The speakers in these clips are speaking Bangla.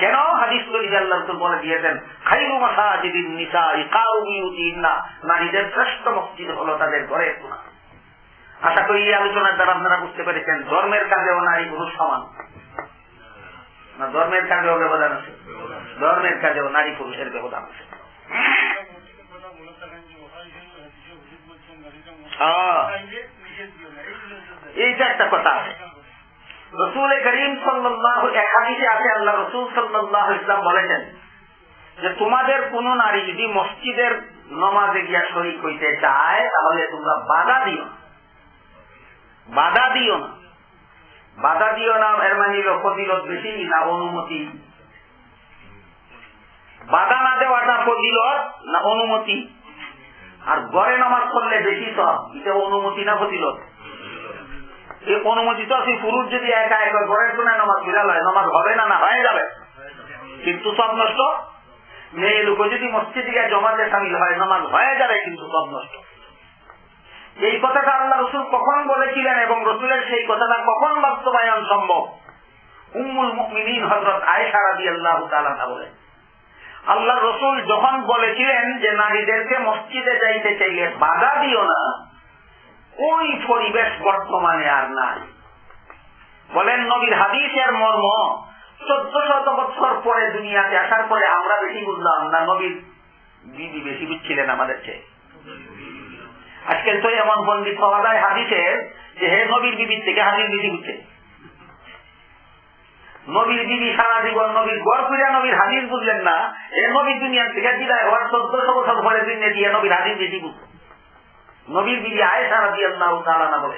কেন হাদিস তৈরি আল্লাহ বলে দিয়েছেন খাইরু মাসাজিদিন নিসা ইকাউমিউতিনা নারীদের শ্রেষ্ঠ মসজিদ হলো তাদের গুণা আশা করি এই আলোচনার দ্বারা আপনারা বুঝতে পেরেছেন ধর্মের কাজেও নারী পুরুষ সমান। না ধর্মের কাজেও ব্যবধান আছে। ধর্মের কাজেও নারী পুরুষের ব্যবধান আছে। এইটা একটা কথা আছে। রসুল করিম সাল্লাহ একাধিকে আছে, আল্লাহ রসুল সাল্লাহ ইসলাম বলেছেন যে, তোমাদের কোন নারী যদি মসজিদের নমাজে গিয়া শরিক হইতে চায়, তাহলে তোমরা বাধা দিও বাধা দিও না। বাধা দিও না, এর মানে ফজিলত বেশি না অনুমতি। বাধা না দেওয়াটা ফজিলত না অনুমতি। আর গড়ে নামাজ করলে বেশি সব, এটা অনুমতি না ফজিলত? এই অনুমতি তো আছে পুরুষ যদি একা একা গড়ের কোনায় নামাজ বিড়াল হয়? হবে না না? হয়ে যাবে। কিন্তু সব নষ্ট? মেয়ে লোক যদি জমাতে সামিল হয় হয়ে যাবে কিন্তু সব নষ্ট। এই কথাটা আল্লাহ রসুল কখন বলেছিলেন এবং রসুলের সেই কথাটা কখন বাস্তবায়ন সম্ভব? উম্মুল মুমিনিন হজরত আয়েশা রাদি আল্লাহ তালা বলেন। আল্লাহ রসুল যখন বলেছিলেন যে নারীদেরকে মসজিদে যাইতে চাইলে বাধা দিও না ওই পরিবেশ বর্তমানে আর নাই। বলেন, নবীর হাদিসের মর্ম চোদ্দ শত বছর পরে দুনিয়াতে আসার পরে আমরা বেশি বুঝলাম না, নবীর দিদি বেশি বুঝছিলেন আমাদের চেয়ে। আজকাল তো এমন বন্দি পাওয়া যায় হাদিসের যে, হে নবীর বিবির থেকে হাদিস বেশি বুঝছে। নবীর বিবি সারা জীবন নবীর গড় ফিরা নবীর হাদিস বুঝলেন না, এ নবীর দুনিয়ার থেকে বিদায় হওয়ার চোদ্দশো বছর পরে দিনে দিয়ে নবীর হাদিস বেশি বুঝছে। নবীর বিবি আয় সারা দিয়ে আল্লাহ তালানা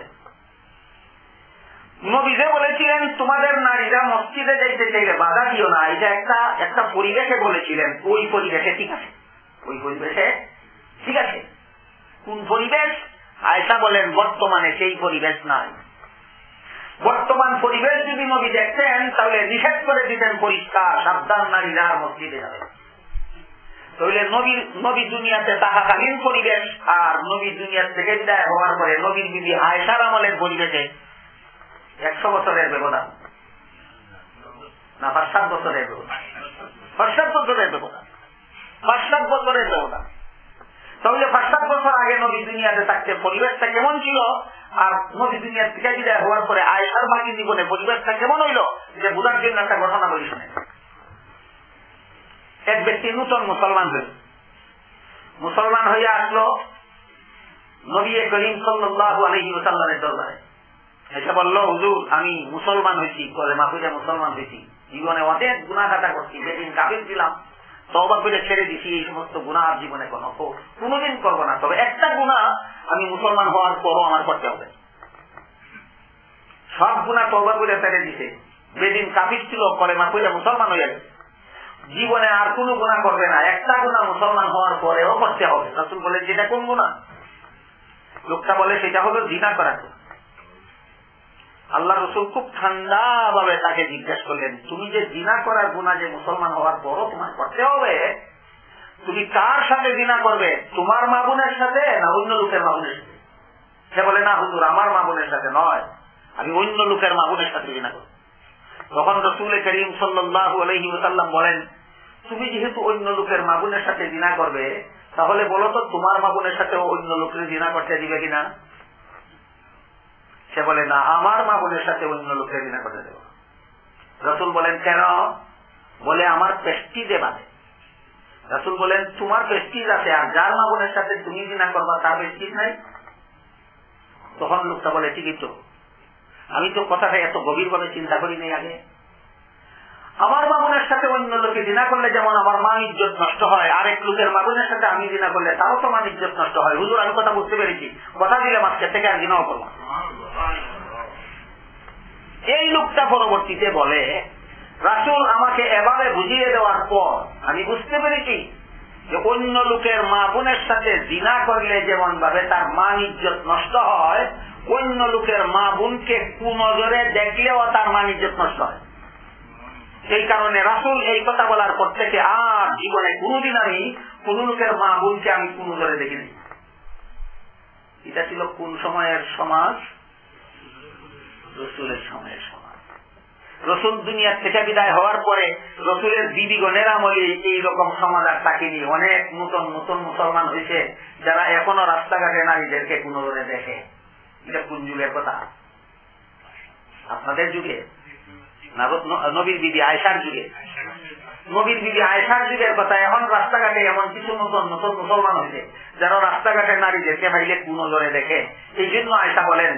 নবীজে বলেছিলেন, তোমাদের নারীরা মসজিদে যাইতে চাইলে বাধা দিও না। এটা একটা একটা পরিবেশে বলেছিলেন, ওই পরিবেশে ঠিক আছে। ওই পরিবেশে ঠিক আছে। কোন পরিবেশ? আয়সা বলেন, বর্তমানে সেই পরিবেশ নাই। বর্তমান পরিবেশ যদি নবী দেখতেন, তাহলে নিষেধ করে দিতেন, পরিষ্কার, সাবধান নারীরা মসজিদে যাবে। তাহলে নবীর নবী দুনিয়াতে পরিবেশ, আর নবী হওয়ার পরে নবীর বিবি আয়সার আমলের পরিবেশে একশো বছরের ব্যবধান। না, পাঁচ বছরের ব্যবধান। পাঁচ বছরের ব্যবধান। পাঁচ বছরের ব্যবধান। তাহলে পাঁচ বছর আগে নবী দুনিয়াতে থাকতে পরিবেশটা কেমন ছিল? আর নবী দুনিয়ার থেকে বিদায় হওয়ার পরে আয়সার বাকি জীবনে পরিবেশটা কেমন হইল? যে বুঝার জন্য একটা ঘটনা বলি শুনে। এক ব্যক্তি নূতন মুসলমান হইল মুসলমান হইয়া আসলো নবী করিম সাল্লাহ আলহি ওসাল্লামের দরবারে। এসে বলল, হুজুর, আমি মুসলমান হয়েছি করে মাহুজা মুসলমান হয়েছি। জীবনে অনেক গুণাঘাটা করছি, যেদিন কাবিল ছিলাম তবা করে ছেড়ে দিছি, এই সমস্ত গুণা আর জীবনে কোনো কোনোদিন করব না। তবে একটা গুণা আমি মুসলমান হওয়ার পরও আমার করতে হবে। সব গুণা তবা করে ছেড়ে দিছে। যেদিন কাবিল ছিল করে মাহুজা মুসলমান হয়ে গেছে। জীবনে আর কোন গুণা করবে না। একটা গুণা মুসলমান হওয়ার পরেও করতে হবে। রাসুল বলে যেটা কোন গুণা লোকটা বলে, সেটা হলো জিনা করা আল্লাহ রসুল খুব ঠান্ডা ভাবে তাকে জিজ্ঞাসা করলেন, তুমি যে জিনা করার গুণা যে মুসলমান হওয়ার পরও তোমার করতে হবে, তুমি কার সাথে জিনা করবে? তোমার মা বোনের সাথে না অন্য লোকের মা বোনের সাথে? সে বলে, না হুজুর, আমার মা বোনের সাথে নয়। আমি অন্য লোকের মা বোনের সাথে জিনা করব। তখন রসুল করিম সাল্লাহ আলহি সাল্লাম বলেন, তুমি যেহেতু অন্য লোকের মাগুনের সাথে দিনা করবে, তাহলে বলো তো তোমার মা বোনের সাথে অন্য লোকের জিনা করতে দিবে কিনা? সে বলে, না, আমার মা বোনের সাথে অন্য লোকের দিনা করতে দেব রসুল বলেন, কেন? বলে, আমার পেস্টিজে বাঁধে। রসুল বলেন, তোমার পেস্টিজ আছে, আর যার মা বোনের সাথে তুমি দিনা করবা, তার পেস্টিজ নাই? তখন লোকটা বলে, ঠিকই তো। আমি তো কথাটা এত গভীর ভাবে চিন্তা করি নাই আগে। আমার মামুনের সাথে অন্য লোকে দিনা করলে যেমন আমার মা ইজ্জত নষ্ট হয়, আরেক লোকের মামুনের সাথে আমি দিনা করলে তারও তো মান ইজ্জত নষ্ট হয়। হুজুর, আমি কথা বুঝতে পেরেছি। কথা দিলাম আজকে থেকে আর দিনাও করব এই লোকটা পরবর্তীতে বলে, রাসুল, আমাকে এভাবে বুঝিয়ে দেওয়ার পর আমি বুঝতে পেরেছি যে অন্য লোকের মা বোনের সাথে দিনা করলে যেমন ভাবে তার মান ইজ্জত নষ্ট হয় অন্য লোকের মা বোনকে কুনজরে দেখলেও তার মান ইজ্জত নষ্ট হয়। সেই কারণে রাসুল এই কথা বলার পর থেকে আর জীবনে কোনদিন আমি কোন লোকের মা বোনকে আমি কোন ধরে দেখিনি। এটা ছিল কোন সময়ের সমাজ? রসুলের সময়ের সমাজ। রসুল দুনিয়ার থেকে বিদায় হওয়ার পরে রসুলের দিদিগণের আমলে এইরকম সমাজ আর তাকিনি অনেক নতুন নতুন মুসলমান হয়েছে যারা এখনও রাস্তাঘাটে নারীদেরকে কোনো দেখে। এটা কোন যুগের কথা? আপনাদের যুগে? নবীর বিবি আয়সার যুগে? নবীর বিবি আয়সার যুগের কথা, এখন রাস্তাঘাটে এমন কিছু নতুন নতুন মুসলমান হয়েছে, যারা রাস্তাঘাটে নারীদেরকে ভাইলে কোন ধরে দেখে। এই জন্য আয়সা বলেন,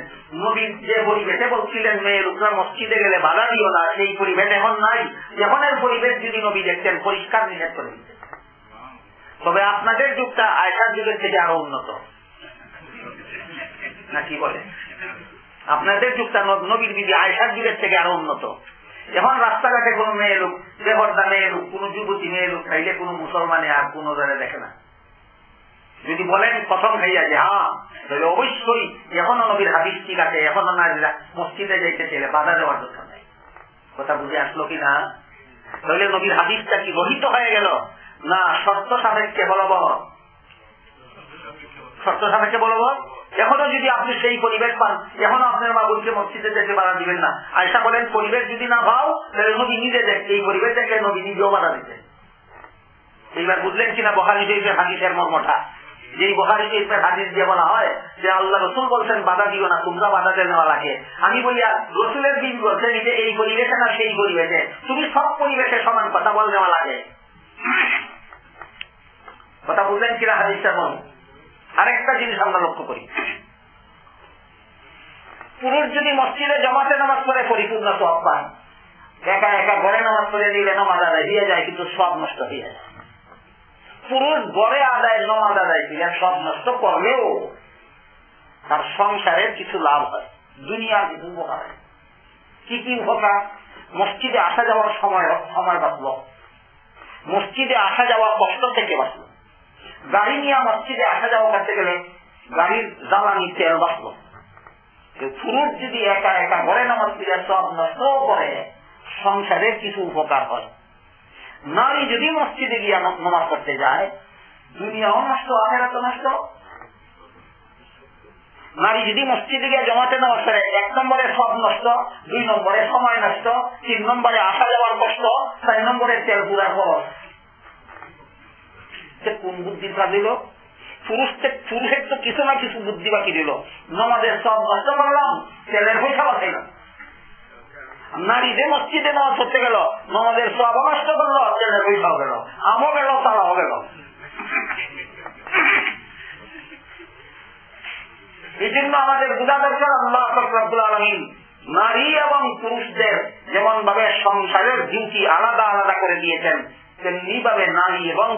নবীর যে পরিবেশে বলছিলেন, মেয়ে লোকরা মসজিদে গেলে বাধা দিও না, সেই পরিবেশ এখন নাই। এখনের পরিবেশ যদি নবী দেখতেন, পরিষ্কার নিষেধ করে তবে আপনাদের যুগটা আয়সার যুগের থেকে আরও উন্নত। না কি বলে? আপনাদের যুগটা নবীর বিবি আয়সার যুগের থেকে আরও উন্নত। এখন রাস্তাঘাটে কোন মেয়ে লোক, বেহরদা মেয়ে লোক, কোন যুবতী মেয়ে লোক খাইলে কোন মুসলমানে আর কোন ধরে দেখে না। যদি বলেন প্রথম খাইয়া যে হ্যাঁ তবে অবশ্যই এখনও নবীর হাদিস ঠিক আছে, এখনও নারীরা মসজিদে যাইতে চাইলে বাধা দেওয়ার দরকার নেই। কথা বুঝে আসলো কি না? তাহলে নবীর হাদিসটা কি রহিত হয়ে গেল? না, শর্ত সাপেক্ষে বলবৎ। শর্ত সাপেক্ষে বলবৎ এখনও যদি আপনি সেই পরিবেশ পান, এখনও আপনার মা বোনকে মসজিদে যেতে বাধা দিবেন না। আয়সা বলেন, পরিবেশ যদি না পাও তাহলে নবী নিজে দেখ, এই পরিবেশ দেখে নবী নিজেও বাধা দিতেন এইবার বুঝলেন কিনা বহারি শরীফের হাদিসের মর্মটা? যে বহারি শরীফের হাদিস দিয়ে বলা হয় যে, আল্লাহ রসুল বলছেন, বাধা দিও না, তোমরা বাধা দেওয়া লাগে। আমি বলিয়া রসুলের দিন বলছেন যে, এই পরিবেশে না সেই পরিবেশে। তুমি সব পরিবেশে সমান কথা বল দেওয়া লাগে। কথা বুঝলেন কিনা হাদিসটার মর্ম আরেকটা জিনিস আমরা লক্ষ্য করি। পুরুষ যদি মসজিদে জমাতে নামাজ পড়ে, পরিপূর্ণ সব পান একা একা ঘরে নামাজ পড়ে দিলে নমাজ আদায় দিয়ে যায়, কিন্তু সব নষ্ট হয়ে যায়। পুরুষ গড়ে আদায়, নমাজ আদায় দিলে সব নষ্ট করলেও তার সংসারের কিছু লাভ হয়। দুনিয়ার কিছু উপকার কি কি উপকার? মসজিদে আসা যাওয়ার সময় সময় বাঁচল। মসজিদে আসা যাওয়া কষ্ট থেকে বাঁচল। গাড়ি নিয়ে মসজিদে আসা যাওয়া করতে গেলে গাড়ির জ্বালানি তেল বাঁচল। পুরুষ যদি একা একা ঘরে নামাজ পড়ে, সব নষ্ট করে সংসারের কিছু উপকার হয়। নারী যদি মসজিদে গিয়ে নামাজ করতে যায়, দুনিয়াও নষ্ট আখেরা তো নষ্ট। নারী যদি মসজিদে গিয়ে জমাতে নামাজ করে এক নম্বরে সব নষ্ট, দুই নম্বরে সময় নষ্ট, তিন নম্বরে আসা যাওয়ার কষ্ট, চার নম্বরে তেল পুরার খরচ। কোন বুদ্ধির কাজ দিল? পুরুষের পুরুষের তো কিছু না কিছু বুদ্ধি বাকি দিল। নমাজের সব নষ্ট করলাম তেলের পয়সা বাঁচাইলাম নারী যে মসজিদে নামাজ করতে গেল, নমাজের সব নষ্ট করল, তেলের পয়সাও গেল। আমও গেল, তারাও গেল। জন্য আমাদের বোঝা দরকার, আল্লাহ ফকরাবুল আলমিন নারী এবং পুরুষদের যেমন ভাবে সংসারের ডিউটি আলাদা আলাদা করে দিয়েছেন নারী এবং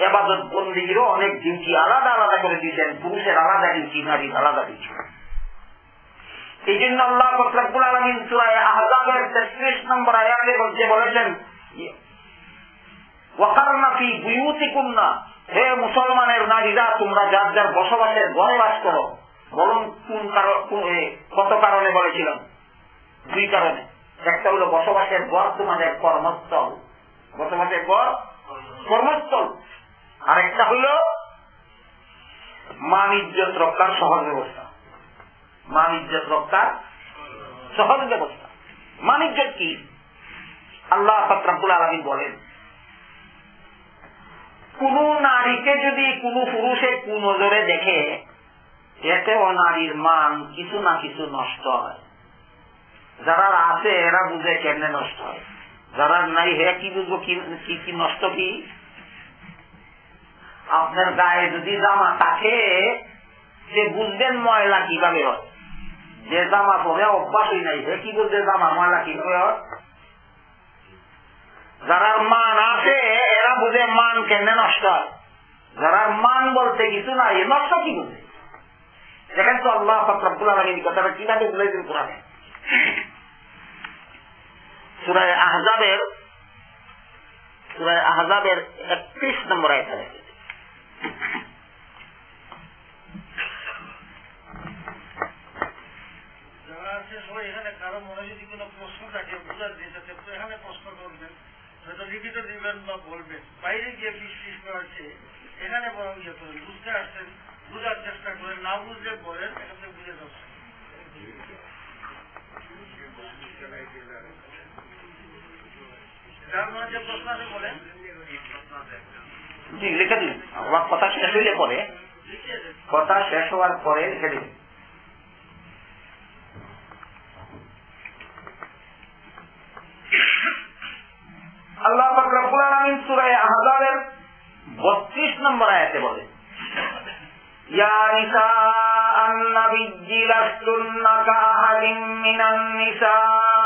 এবাদত অনেক ডিউটি আলাদা আলাদা করে দিয়েছেন। পুরুষের আলাদা ডিউটি আলাদা ডিউটি। এই জন্য আল্লাহ আলমিন আহজাবের তেত্রিশ নম্বর আয়াতে বলছে বলেছেন ওয়াকারনাফি হে মুসলমানের নারীরা, তোমরা যার যার বসবাসের ঘরে বাস করো, বরং কোন কারণ কত কারণে বলেছিলাম? দুই কারণে। একটা হলো বসবাসের ঘর তোমাদের কর্মস্থল। বসবাসের ঘর কর্মস্থল। আরেকটা হইল মান ইজ্জত রক্ষার সহজ ব্যবস্থা। মান ইজ্জত রক্ষার সহজ ব্যবস্থা। মান ইজ্জত কি? আল্লাহ ফকরাবুল আলমী বলেন, কোন নারীকে যদি কোন পুরুষে কোন নজরে দেখে এতে ও নারীর মান কিছু না কিছু নষ্ট হয়। যারা আছে, এরা বুঝে কেমনে নষ্ট হয়। যারা নাই হে কি বুঝব কি কি নষ্ট কি আপনার গায়ে যদি জামা থাকে সে বুঝবেন ময়লা কীভাবে হয় যে জামা পরে অভ্যাসই নাই হে কি বুঝবে জামা ময়লা কীভাবে হয় যারা মান আছে এরা বুঝে মান কেন নষ্ট হয় যারা মান বলতে কিছু নাই নষ্ট কি বুঝে দেখেন তো আল্লাহ ফকরাবুল কথাটা কীভাবে বলেছেন কোরআনে সুরায় আহজাবের সুরায় আহজাবের একত্রিশ নম্বর আয়তা রেখেছে এখানে, কারও মনে যদি কোনো প্রশ্ন থাকে, বুঝার দিতে এখানে প্রশ্ন করবেন, হয়তো লিখিত দিবেন বা বলবেন। বাইরে গিয়ে বিশ্বাস করাচ্ছে এখানে বরং ইয়ে করেন, বুঝতে আসছেন, বুঝার চেষ্টা করেন, না বুঝলে বলেন, এখান বুঝে যাচ্ছেন যার মনে যে প্রশ্ন আছে বলেন লিখে দিন। আমার কথা শেষ হইলে পরে। কথা শেষ হওয়ার পরে লিখে দিন। আল্লাহ রব্বুল আলামিন নম্বর আয়াতে বলে, ইয়া নিসা মিনান নিসা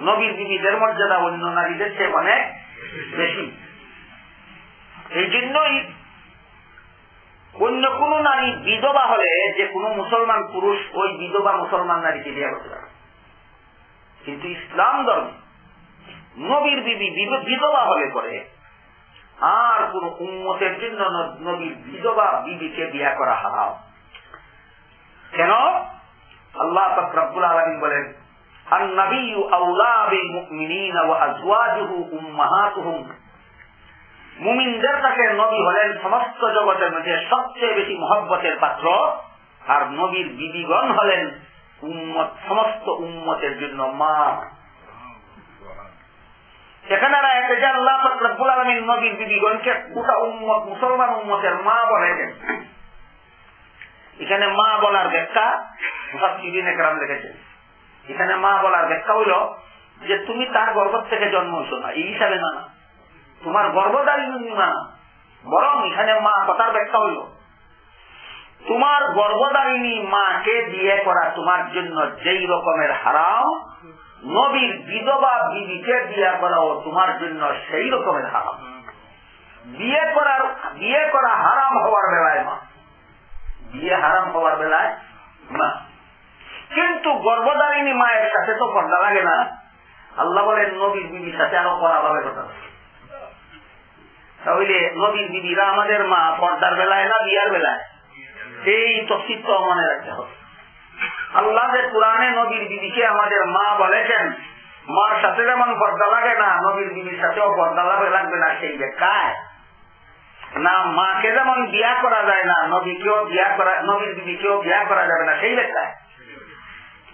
নবীর বিবিদের মর্যাদা অন্য নারীদের চেয়ে অনেক বেশি। এই জন্যই অন্য কোন নারী বিধবা হলে যে কোনো মুসলমান পুরুষ ওই বিধবা মুসলমান নারীকে বিয়ে করতে পারে। কিন্তু ইসলাম ধর্ম নবীর বিবি বিধ- বিধবা হলে করে আর কোন উন্মতের জন্য নবীর বিধবা বিবিকে বিয়া করা হারাও কেন? আল্লাহ পাক রব্বুল আলামিন বলেন النبي أولى بالمؤمنين وأزواجه أمهاتهم মুমিনদের কাছে নবী হলেন সমস্ত জগতের মধ্যে সবচেয়ে বেশি মহব্বতের পাত্র আর নবীর বিবিগণ হলেন উম্মত সমস্ত উম্মতের জন্য মা সেখানে রায়তে যে আল্লাহ পাক রব্বুল আলামিন নবীর বিবিগণকে গোটা উম্মত মুসলমান উম্মতের মা বলেছেন এখানে মা বলার ব্যাখ্যা মুফাসসিরিন একরাম লিখেছেন এখানে মা বলার ব্যাখ্যা হইল যে তুমি তার গর্ভ থেকে জন্ম হইছো না, এই হিসাবে না। তোমার গর্ভদারিণী মা। বরং এখানে মা কথার ব্যাখ্যা হইল, তোমার গর্ভদারিণী মাকে বিয়ে করা তোমার জন্য যেই রকমের হারাম, নবীর বিধবা বিবিকে বিয়ে করাও তোমার জন্য সেই রকমের হারাম। বিয়ে করার, বিয়ে করা হারাম হওয়ার বেলায় মা। বিয়ে হারাম হওয়ার বেলায় মা। কিন্তু গর্ভধারিণী মায়ের সাথে তো পর্দা লাগে না। আল্লাহ বলেন, নবীর বিবির সাথে আরও করা ভাবে কথা। তাহলে নবীর বিবিরা আমাদের মা, পর্দার বেলায় না বিয়ার বেলায়? এই তথিত্ব মনে রাখতে হবে। আল্লাহ যে কোরআনে নবীর বিবিকে আমাদের মা বলেছেন, মার সাথে যেমন পর্দা লাগে না, নবীর বিবির সাথেও পর্দা লাগে লাগবে না সেই ব্যাখ্যায়। না, মাকে যেমন বিয়া করা যায় না, নবীকেও বিয়া করা নবীর বিবিকেও বিয়া করা যাবে না সেই ব্যাখ্যায়।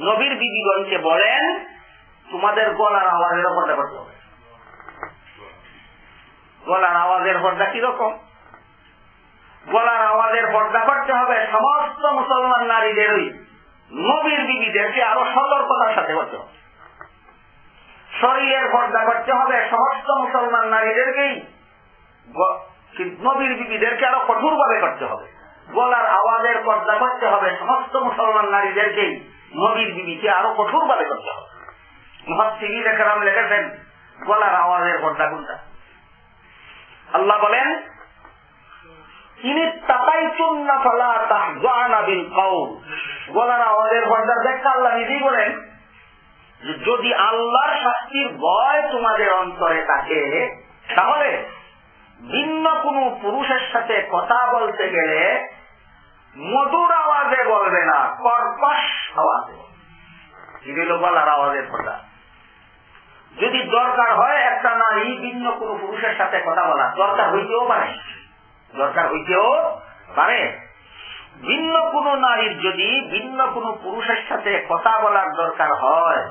নবীর বিবিগণকে বলেন, তোমাদের গলার আওয়াজের পর্দা করতে হবে গলার আওয়াজের পর্দা কীরকম? গলার আওয়াজের পর্দা করতে হবে সমস্ত মুসলমান নারীদেরই, নবীর বিবিদেরকে আরও সতর্কতার সাথে করতে হবে। শরীরের পর্দা করতে হবে সমস্ত মুসলমান নারীদেরকেই নবীর বিবিদেরকে আরও কঠোর ভাবে করতে হবে। গলার আওয়াজের পর্দা করতে হবে সমস্ত মুসলমান নারীদেরকেই। নবীর বিবিকে আরও কঠোর ভাবে করতে হবে। মহাত্মিনী লেখারাম লিখেছেন, গলার আওয়াজের পর্দা কোনটা আল্লাহ বলেন, তিনি তাকাইতুন না গলার আওয়াজের পর্দার ব্যাখ্যা আল্লাহ নিজেই বলেন, যদি আল্লাহর শাস্তির ভয় তোমাদের অন্তরে থাকে, তাহলে ভিন্ন কোন পুরুষের সাথে কথা বলতে গেলে মধুর আওয়াজে বলবে না, কর্কশ আওয়াজে। এটা আওয়াজের কথা। যদি দরকার হয়, একটা নারী ভিন্ন কোন পুরুষের সাথে কথা বলা। দরকার হইতেও পারে। দরকার হইতেও পারে। ভিন্ন কোন নারীর যদি ভিন্ন কোন পুরুষের সাথে কথা বলার দরকার হয়,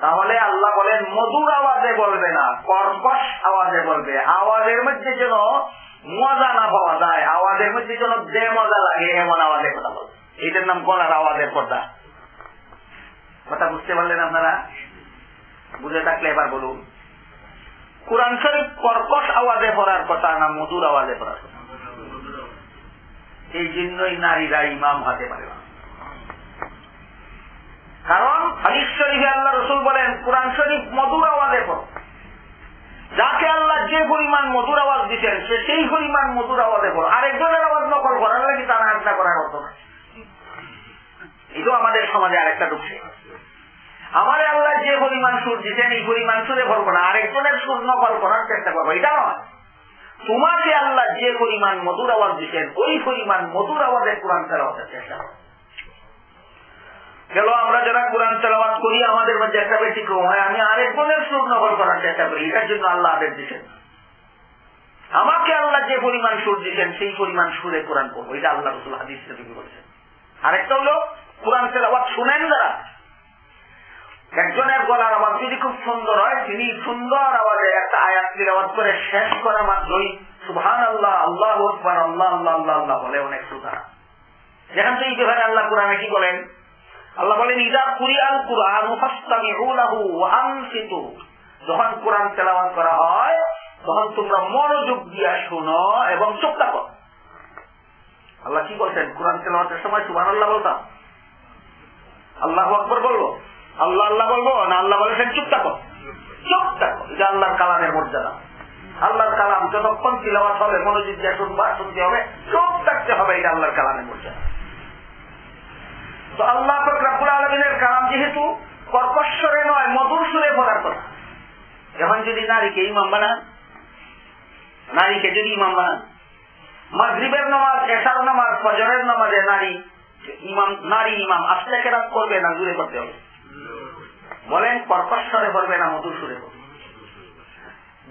তাহলে আল্লাহ বলেন, মধুর আওয়াজে বলবে না, কর্কশ আওয়াজে বলবে। আওয়াজের মধ্যে যেন মজা না পাওয়া যায়। আওয়াজের মধ্যে যেন বে মজা লাগে এমন আওয়াজে কথা বলবে এটার নাম গলার আওয়াজের পর্দা? কথা বুঝতে পারলেন আপনারা? বুঝে থাকলে এবার বলুন। কোরআন শরীফ কর্কশ আওয়াজে পড়ার কথা না মধুর আওয়াজে পড়ার কথা? এই জন্যই নারীরা ইমাম হাতে পারে কারণ হাদিস শরীফে আল্লাহ রসুল বলেন, কোরআন শরীফ মধুর আওয়াজে পড়ো। যাকে আল্লাহ যে পরিমাণ মধুর আওয়াজ দিচ্ছেন সে সেই পরিমাণ মধুর আওয়াজে পড়ো। আরেকজনের আওয়াজ নকল করার লাগে তারা আজ্ঞা করার না এটাও আমাদের সমাজে আরেকটা ঢুকছে আমার আল্লাহ যে পরিমাণ সুর দিচ্ছেন এই পরিমাণ সুরে ভরবো না, আরেকজনের সুর নকল করার চেষ্টা করব, এটা নয়। তোমাকে আল্লাহ যে পরিমাণ মধুর আওয়াজ দিচ্ছেন ওই পরিমাণ মধুর আওয়াজে কোরআন চেষ্টা করো। গেল, আমরা যারা কোরআন তেলাওয়াত করি, আমাদের মধ্যে একটা ব্যতিক্রম হয়। আমি আরেকজনের সুর নকল করার চেষ্টা করি, এটার জন্য আল্লাহ আদেশ দিচ্ছেন আমাকে আল্লাহ যে পরিমাণ সুর দিচ্ছেন সেই পরিমাণ সুরে কোরআন করব এটা আল্লাহ রসুল হাদিস বলছেন। আরেকটা হলো, কোরআন তেলাওয়াত শুনেন যারা? একজনের গলার আওয়াজ যদি খুব সুন্দর হয়, তিনি সুন্দর আওয়াজে একটা আয়াত আওয়াজ করে শেষ করা মাত্রই সুহান আল্লাহ আল্লাহ আল্লাহ আল্লাহ আল্লাহ বলে অনেক সুতারা যেখান থেকে আল্লাহ কোরআনে কি বলেন? আল্লাহ বলেন, ইদা কুরিয়াল কুরআন ফাসতামিউলাহু ওয়া আনসিতু যখন কোরআন তেলাওয়াত করা হয়, তখন তোমরা মনোযোগ দিয়া শোনো এবং চোখ থাকো। আল্লাহ কি বলছেন? কোরআন তেলাওয়াতের সময় সুবান আল্লাহ বলতাম? আল্লাহ আকবর বলব? আল্লাহ আল্লাহ বলব? না, আল্লাহ বলেছেন চুপ থাকো। চুপ থাকো। এটা আল্লাহর কালামের মর্যাদা। আল্লাহর কালাম, যতক্ষণ তিলাবাত হবে, মনোযোগ দিয়ে শুনবা, শুনতে হবে, চুপ থাকতে হবে, এটা আল্লাহর কালামের মর্যাদা। তো আল্লাহ ফকরাবুল আলমিনের কালাম যেহেতু কর্কশ্বরে নয়, মধুর সুরে পড়ার কথা এখন যদি নারীকে ইমাম বানান, নারীকে যদি ইমাম বানান, মাগরীবের নামাজ এসার নামাজ, ফজরের নামাজে নারী, ইমাম নারী ইমাম আস্তে কেরাত করবে না, জুড়ে করতে হবে। বলেন কর্কশ্বরে করবে না, মধুর সুরে করবে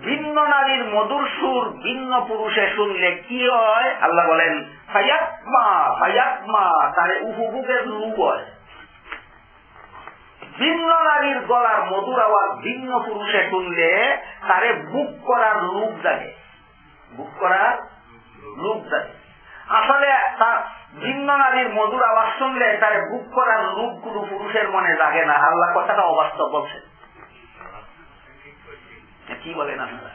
ভিন্ন নারীর মধুর সুর, ভিন্ন পুরুষে শুনলে কি হয়? আল্লাহ বলেন, ফায়াতমা লুপ হয়। ভিন্ন নারীর গলার মধুর আওয়াজ ভিন্ন পুরুষে শুনলে তারে বুক করার লুপ জাগে। বুক করার লুপ জাগে। আসলে তার ভিন্ন নারীর মধুর আওয়াজ শুনলে তার বুক করার রূপগুলো পুরুষের মনে লাগে না। আল্লাহ কথাটা অবাস্তব বলছে কি বলেন আপনারা?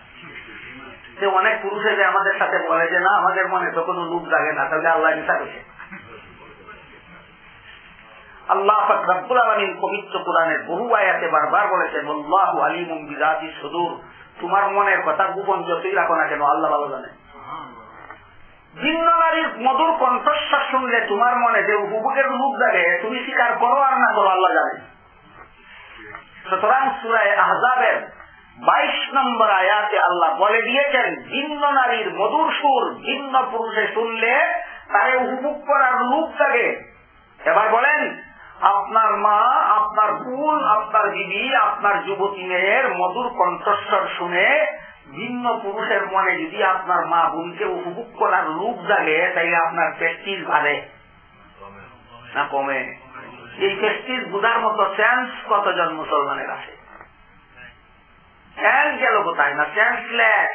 যে অনেক পুরুষে যে আমাদের সাথে বলে যে, না, আমাদের মনে তো কোনো রূপ জাগে না, তাহলে আল্লাহ নিশা করেছে আল্লাহ রব্বুল আলমিন পবিত্র কোরআনের বহু আয়াতে বারবার বলেছেন, আল্লাহ সুদূর। তোমার মনের কথা গোপন যতই রাখো না কেন, আল্লাহ ভালো জানে। ভিন্ন নারীর মধুর কণ্ঠস্বর শুনলে তোমার মনে যে উপভোগের রূপ জাগে, তুমি স্বীকার করো আর না করো, আল্লাহ জানে। সুতরাং সুরায় আহজাবের বাইশ নম্বর আয়াতে আল্লাহ বলে দিয়েছেন, ভিন্ন নারীর মধুর সুর ভিন্ন পুরুষে শুনলে তারে উপভোগ করার রূপ জাগে এবার বলেন, আপনার মা, আপনার বোন, আপনার দিদি, আপনার যুবতী মেয়ের মধুর কণ্ঠস্বর শুনে ভিন্ন পুরুষের মনে যদি আপনার মা বোনকে উপভোগ করার রূপ জাগে, তাইলে আপনার প্রেস্টিজ বাড়ে। না কমে। এই প্রেস্টিজ বোঝার মতো চান্স কতজন মুসলমানের আছে? চ্যান্স গেল কোথায় না? চ্যান্স ল্যাস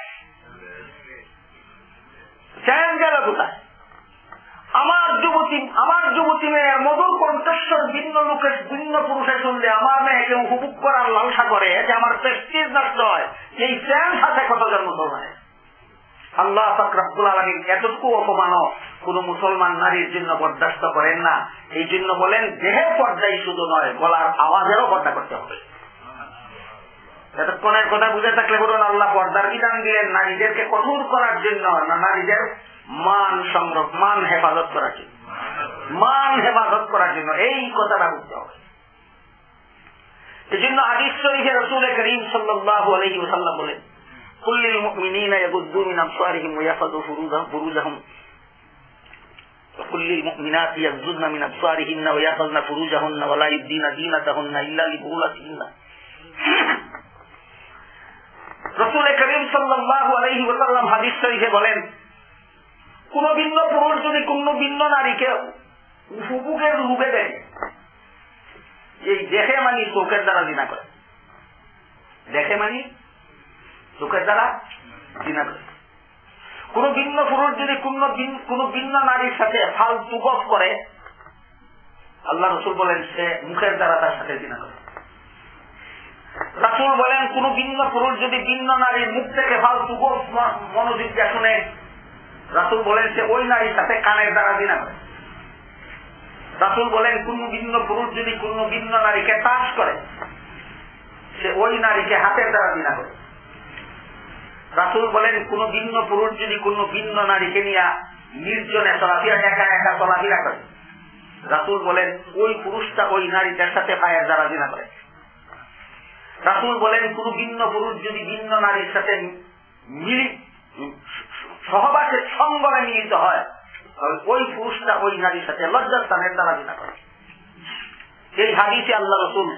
চ্যান্স গেল কোথায়? আমার যুবতী আমার যুবতী মেয়ের মধুর কণ্ঠস্বর ভিন্ন লোকের, ভিন্ন পুরুষে শুনলে আমার মেয়েকে উপভোগ করার লালসা করে যে আমার প্রেস্টিজ নষ্ট হয়। এই চ্যান্স আছে কতজন মুসলমানের আল্লাহ ফকরাবুল আলমী এতটুকু অপমানও কোন মুসলমান নারীর জন্য বরদাস্ত করেন না। এই জন্য বলেন, দেহের পর্যায় শুধু নয়, গলার আওয়াজেরও পর্দা করতে হবে। এতক্ষণের কথা বুঝে থাকলে বলুন আল্লাহ পর্দার বিধান দিলেন নারীদেরকে কঠোর করার জন্য না নারীদের মান সংগ্রহ মান হেফাজত করার জন্য মান হেফাজত করার জন্য এই কথাটা বুঝতে হবে এই জন্য আদিস শরীফে রসুল করিম সাল্লাহ আলহি ওসাল্লাম বলেন كل المؤمنين يغضوا من أبصارهم ويحفظوا فروجهم وكل المؤمنات يغضن من أبصارهن ويحفظن فروجهن ولا يبدين زينتهن إلا لبعولتهن রসুল করিম সাল্লাহ ওসাল্লাম হাদিস শরীফে বলেন, কোন ভিন্ন পুরুষ যদি কোন ভিন্ন নারীকে উপভোগের লুবে দেয়, এই দেখে মানি চোখের দ্বারা জিনা করে। দেখে মানি চোখের দ্বারা জিনা করে। কোন ভিন্ন পুরুষ যদি কোন ভিন্ন নারীর সাথে ফালতু গপ করে, আল্লাহ রসুল বলেন, সে মুখের দ্বারা তার সাথে জিনা করে। রাসুল বলেন, কোন ভিন্ন পুরুষ যদি ভিন্ন নারীর মুখ থেকে ফালতু শুনে, রাসুল বলেন, সে ওই সাথে কানের দ্বারা দিনা করে। রাসুল বলেন, কোন ভিন্ন পুরুষ যদি কোন ভিন্ন নারীকে তাস করে, সে ওই নারীকে হাতের দ্বারা দিনা করে। রাসুল বলেন, কোন ভিন্ন পুরুষ যদি কোন ভিন্ন নারীকে নিয়ে নির্জনে চলাফেরা, একা একা চলাফেরা করে। রাসুল বলেন, ওই পুরুষটা ওই নারীদের সাথে পায়ের দ্বারা দিনা করে। রাসুল বলেন, কোন ভিন্ন পুরুষ যদি ভিন্ন নারীর সাথে মিলি সহবাসের সঙ্গমে মিলিত হয় ওই পুরুষটা ওই নারীর সাথে লজ্জার স্থানের দ্বারা জিনা করে। এই হাদিসে আল্লাহ রসুল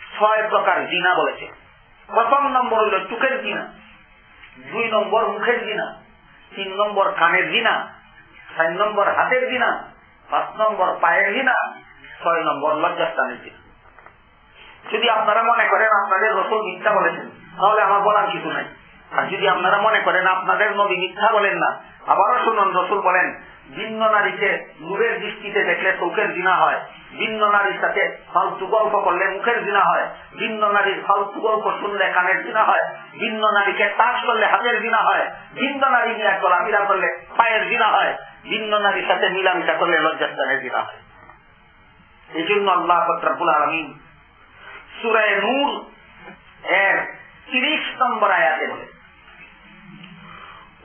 ছয় প্রকার জিনা বলেছে প্রথম নম্বর হইল চুকের জিনা দুই নম্বর মুখের জিনা তিন নম্বর কানের জিনা চার নম্বর হাতের জিনা পাঁচ নম্বর পায়ের জিনা ছয় নম্বর লজ্জার লজ্জাস্থানের জিনা যদি আপনারা মনে করেন আপনাদের রসুল মিথ্যা বলেছেন, তাহলে আমার বলার কিছু নাই। আর যদি আপনারা মনে করেন আপনাদের নবী মিথ্যা বলেন না, আবারও শুনুন, রসুল বলেন, ভিন্ন নারীকে নূরের দৃষ্টিতে দেখলে চোখের জিনা হয়, ভিন্ন নারীর সাথে ফালতু গল্প করলে মুখের জিনা হয়, ভিন্ন নারীর ফালতু গল্প শুনলে কানের জিনা হয়, ভিন্ন নারীকে তাস করলে হাতের জিনা হয়, ভিন্ন নারী নিয়ে মিলা করলে পায়ের জিনা হয়, ভিন্ন নারীর সাথে মিলামিশা করলে লজ্জাস্থানের জিনা হয়। এই জন্য আল্লাহ ফকরাবুল আলমিন সুরায় নূর এর তিরিশ নম্বর আয়াতে বলে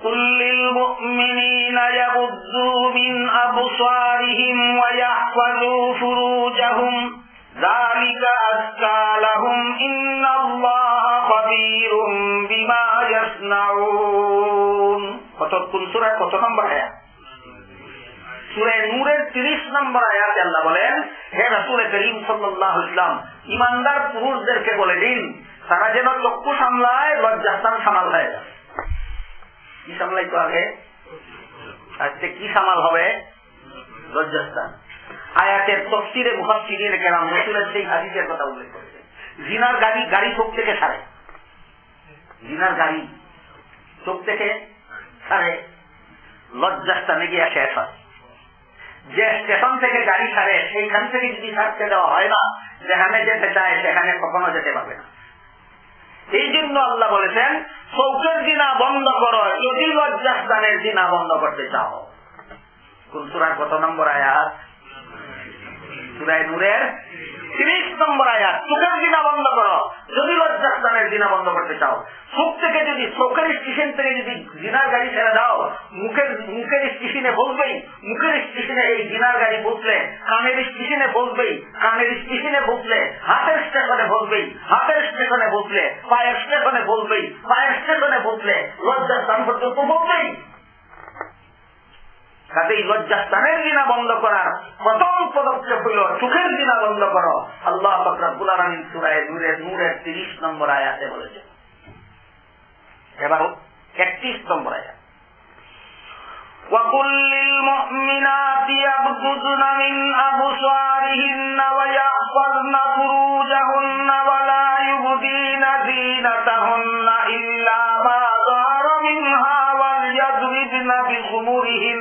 قل للمؤمنين يغضوا من أبصارهم ويحفظوا فروجهم ذلك أزكى لهم إن الله خبير بما يصنعون কত কোন সুরায় কত নম্বর আয়াত তিরিশ নম্বর আয়াতে আল্লাহ বলেন, হে ইমানদার পুরুষদেরকে বলে দিন, তারা যেন চক্ষু সামলায়, লজ্জাস্থান সামাল হয়ে কি সামলাইতো আগে? আজকে কি সামাল হবে? লজ্জাস্থান। আয়াতের সেই হাদিসের কথা উল্লেখ করেছে। জিনার গাড়ি গাড়ি চোখ থেকে ছাড়ে জিনার গাড়ি চোখ থেকে ছাড়ে লজ্জাস্থানে গিয়ে শেষ হয়। যে স্টেশন থেকে গাড়ি ছাড়ে, সেইখান থেকে যদি ছাড়তে দেওয়া হয় না, যেখানে যেতে চায়, সেখানে কখনো যেতে পারবে না। এই জন্য আল্লাহ বলেছেন চৌকের দিনা বন্ধ করো, যদি লজ্জাস্থানের দিনা বন্ধ করতে চাও। কোন সুরার কত নম্বর আয়াত? সুরায় নূরের তিরিশ নম্বর আয়াত, চোখের দিনা বন্ধ করো। যদি লজ্জাস্থানের দিনা বন্ধ করতে চাও, চোখ থেকে যদি চোখের স্টেশন থেকে যদি জিনার গাড়ি ছেড়ে দাও, মুখের মুখের স্টেশনে বসবেই, মুখের স্টেশনে এই জিনার গাড়ি বসলে, কানের স্টেশনে বসবেই, কানের স্টেশনে বসলে, হাতের স্টেশনে বসবেই, হাতের স্টেশনে বসলে, পায়ের স্টেশনে বসবেই, পায়ের স্টেশনে বসলে লজ্জাস্থান পর্যন্ত বসবেই। কাজেই লজ্জাস্থানের দিনা বন্ধ করার প্রথম পদক্ষেপ হইল চোখের দিনা বন্ধ করো আল্লাহ ফকরাবুল আলমিন সুরায় নূরের নূরের তিরিশ নম্বর আয়াতে বলেছে এবার একত্রিশ নম্বর আয়াত وقل للمؤمنات يغضضن من أبصارهن ويحفظن فروجهن ولا يبدين زينتهن إلا ما ظهر منها وليضربن بخمرهن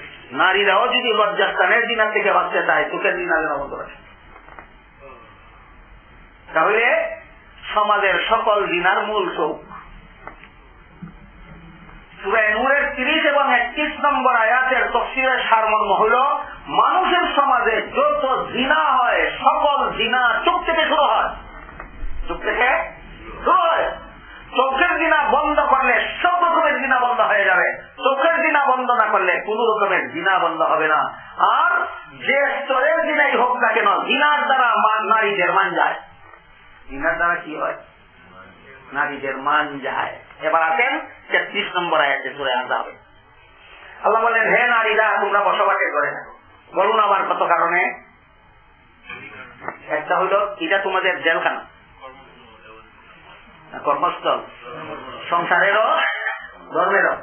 নারীরাও যদি লজ্জাস্থানের দিনার থেকে বাঁচতে চায়, সুখের দিনা যেন বন্ধ করে। তাহলে সমাজের সকল দিনার মূল নূরের তিরিশ এবং একত্রিশ নম্বর আয়াতের তফসিরের সারমর্ম হল, মানুষের সমাজে যত জিনা হয়, সকল জিনা চোখ থেকে শুরু হয়। চোখ থেকে শুরু হয়। চোখের দিনা বন্ধ করলে সব রকমের দিনা বন্ধ হয়ে যাবে। চোখের দিনা বন্ধ না করলে কোন রকমের দিনা বন্ধ হবে না। আর যে স্তরের দিনাই হোক না কেন দিনার দ্বারা নারীদের মান যায়। দিনার দ্বারা কি হয়? নারীদের মান যায়। এবার আসেন তেত্রিশ নম্বর আয়াতে চলে আসা হবে আল্লাহ বলেন হে নারীরা, তোমরা বসবাসের করে থাকো বলুন আমার কত কারণে? একটা হইল এটা তোমাদের জেলখানা। কর্মস্থল। সংসারেরও ধর্মেরও।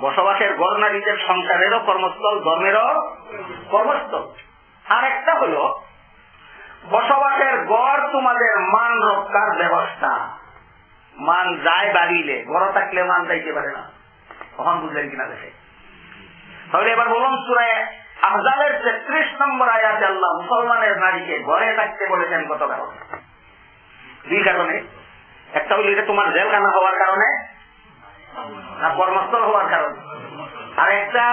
বসবাসের গড় নারীদের সংসারেরও কর্মস্থল, ধর্মেরও কর্মস্থল। আর একটা হলো, বসবাসের গড় তোমাদের মান রক্ষার ব্যবস্থা। মান যায় বাড়িলে বড় থাকলে মান যাইতে পারে না। কখন বুঝলেন কিনা দেখে? তাহলে এবার বলুন, সুরায় আফজালের তেত্রিশ নম্বর আয়াতে আল্লাহ মুসলমানের নারীকে ঘরে থাকতে বলেছেন কারণে? দুই কারণে। একটা হলো এটা তোমার জেলখানা হওয়ার কারণে না কর্মস্থল হওয়ার কারণে। আর একটা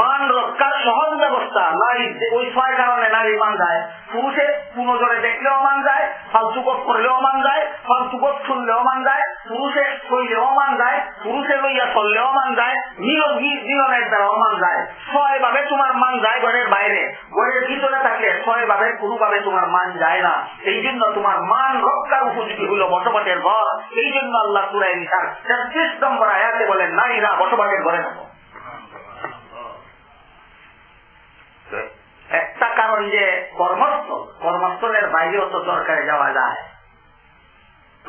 মান রক্ষার সহজ ব্যবস্থা। নারী ওই ছয় কারণে নারী মান যায়। পুরুষে পুনজরে দেখলেও মান যায় ফালতুকত করলেও মান যায় ফালতুকত শুনলেও মান যায়, পুরুষে শৈলেও মান যায়, পুরুষে লইয়া চললেও মান যায় মিলনের দ্বারাও মান যায়। ছয় ভাবে তোমার মান যায় ঘরের বাইরে। ঘরের ভিতরে থাকলে ছয় ভাবে কোনোভাবে তোমার মান যায় না। এই জন্য তোমার মান রক্ষার উপযোগী হইল বসবাসের ঘর। এই জন্য আল্লাহ সুরাই নিশার তেত্রিশ নম্বর আয়াতে বলেন, নারীরা বসবাসের ঘরে থাকো। একটা কারণ যে কর্মস্থল, কর্মস্থলের বাইরেও তো দরকারে যাওয়া যায়।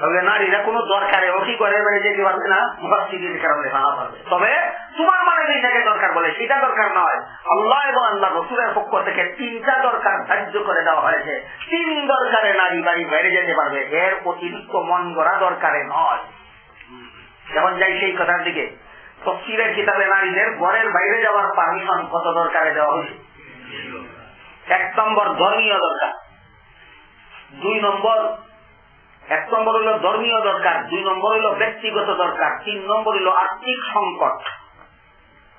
তবে নারীরা কোনো দরকারে, ও কি করে বেড়ে যেতে পারবে না, মসজিদের কারণে ভাঙা পারবে তবে তোমার মানে নিজেকে দরকার বলে, সেটা দরকার নয়। আল্লাহ এবং আল্লাহ রসুলের পক্ষ থেকে তিনটা দরকার ধার্য করে দেওয়া হয়েছে। তিন দরকারে নারী বাড়ি বেড়ে যেতে পারবে, এর অতিরিক্ত মন গড়া দরকারে নয়। যেমন যাই সেই কথার দিকে তফসিলের কিতাবে নারীদের ঘরের বাইরে যাওয়ার পারমিশন কত দরকারে দেওয়া হয়েছে? এক নম্বর ধর্মীয় দরকার। দুই নম্বর, এক নম্বর হলো ধর্মীয় দরকার, দুই নম্বর হলো ব্যক্তিগত দরকার, তিন নম্বর হলো আর্থিক সংকট।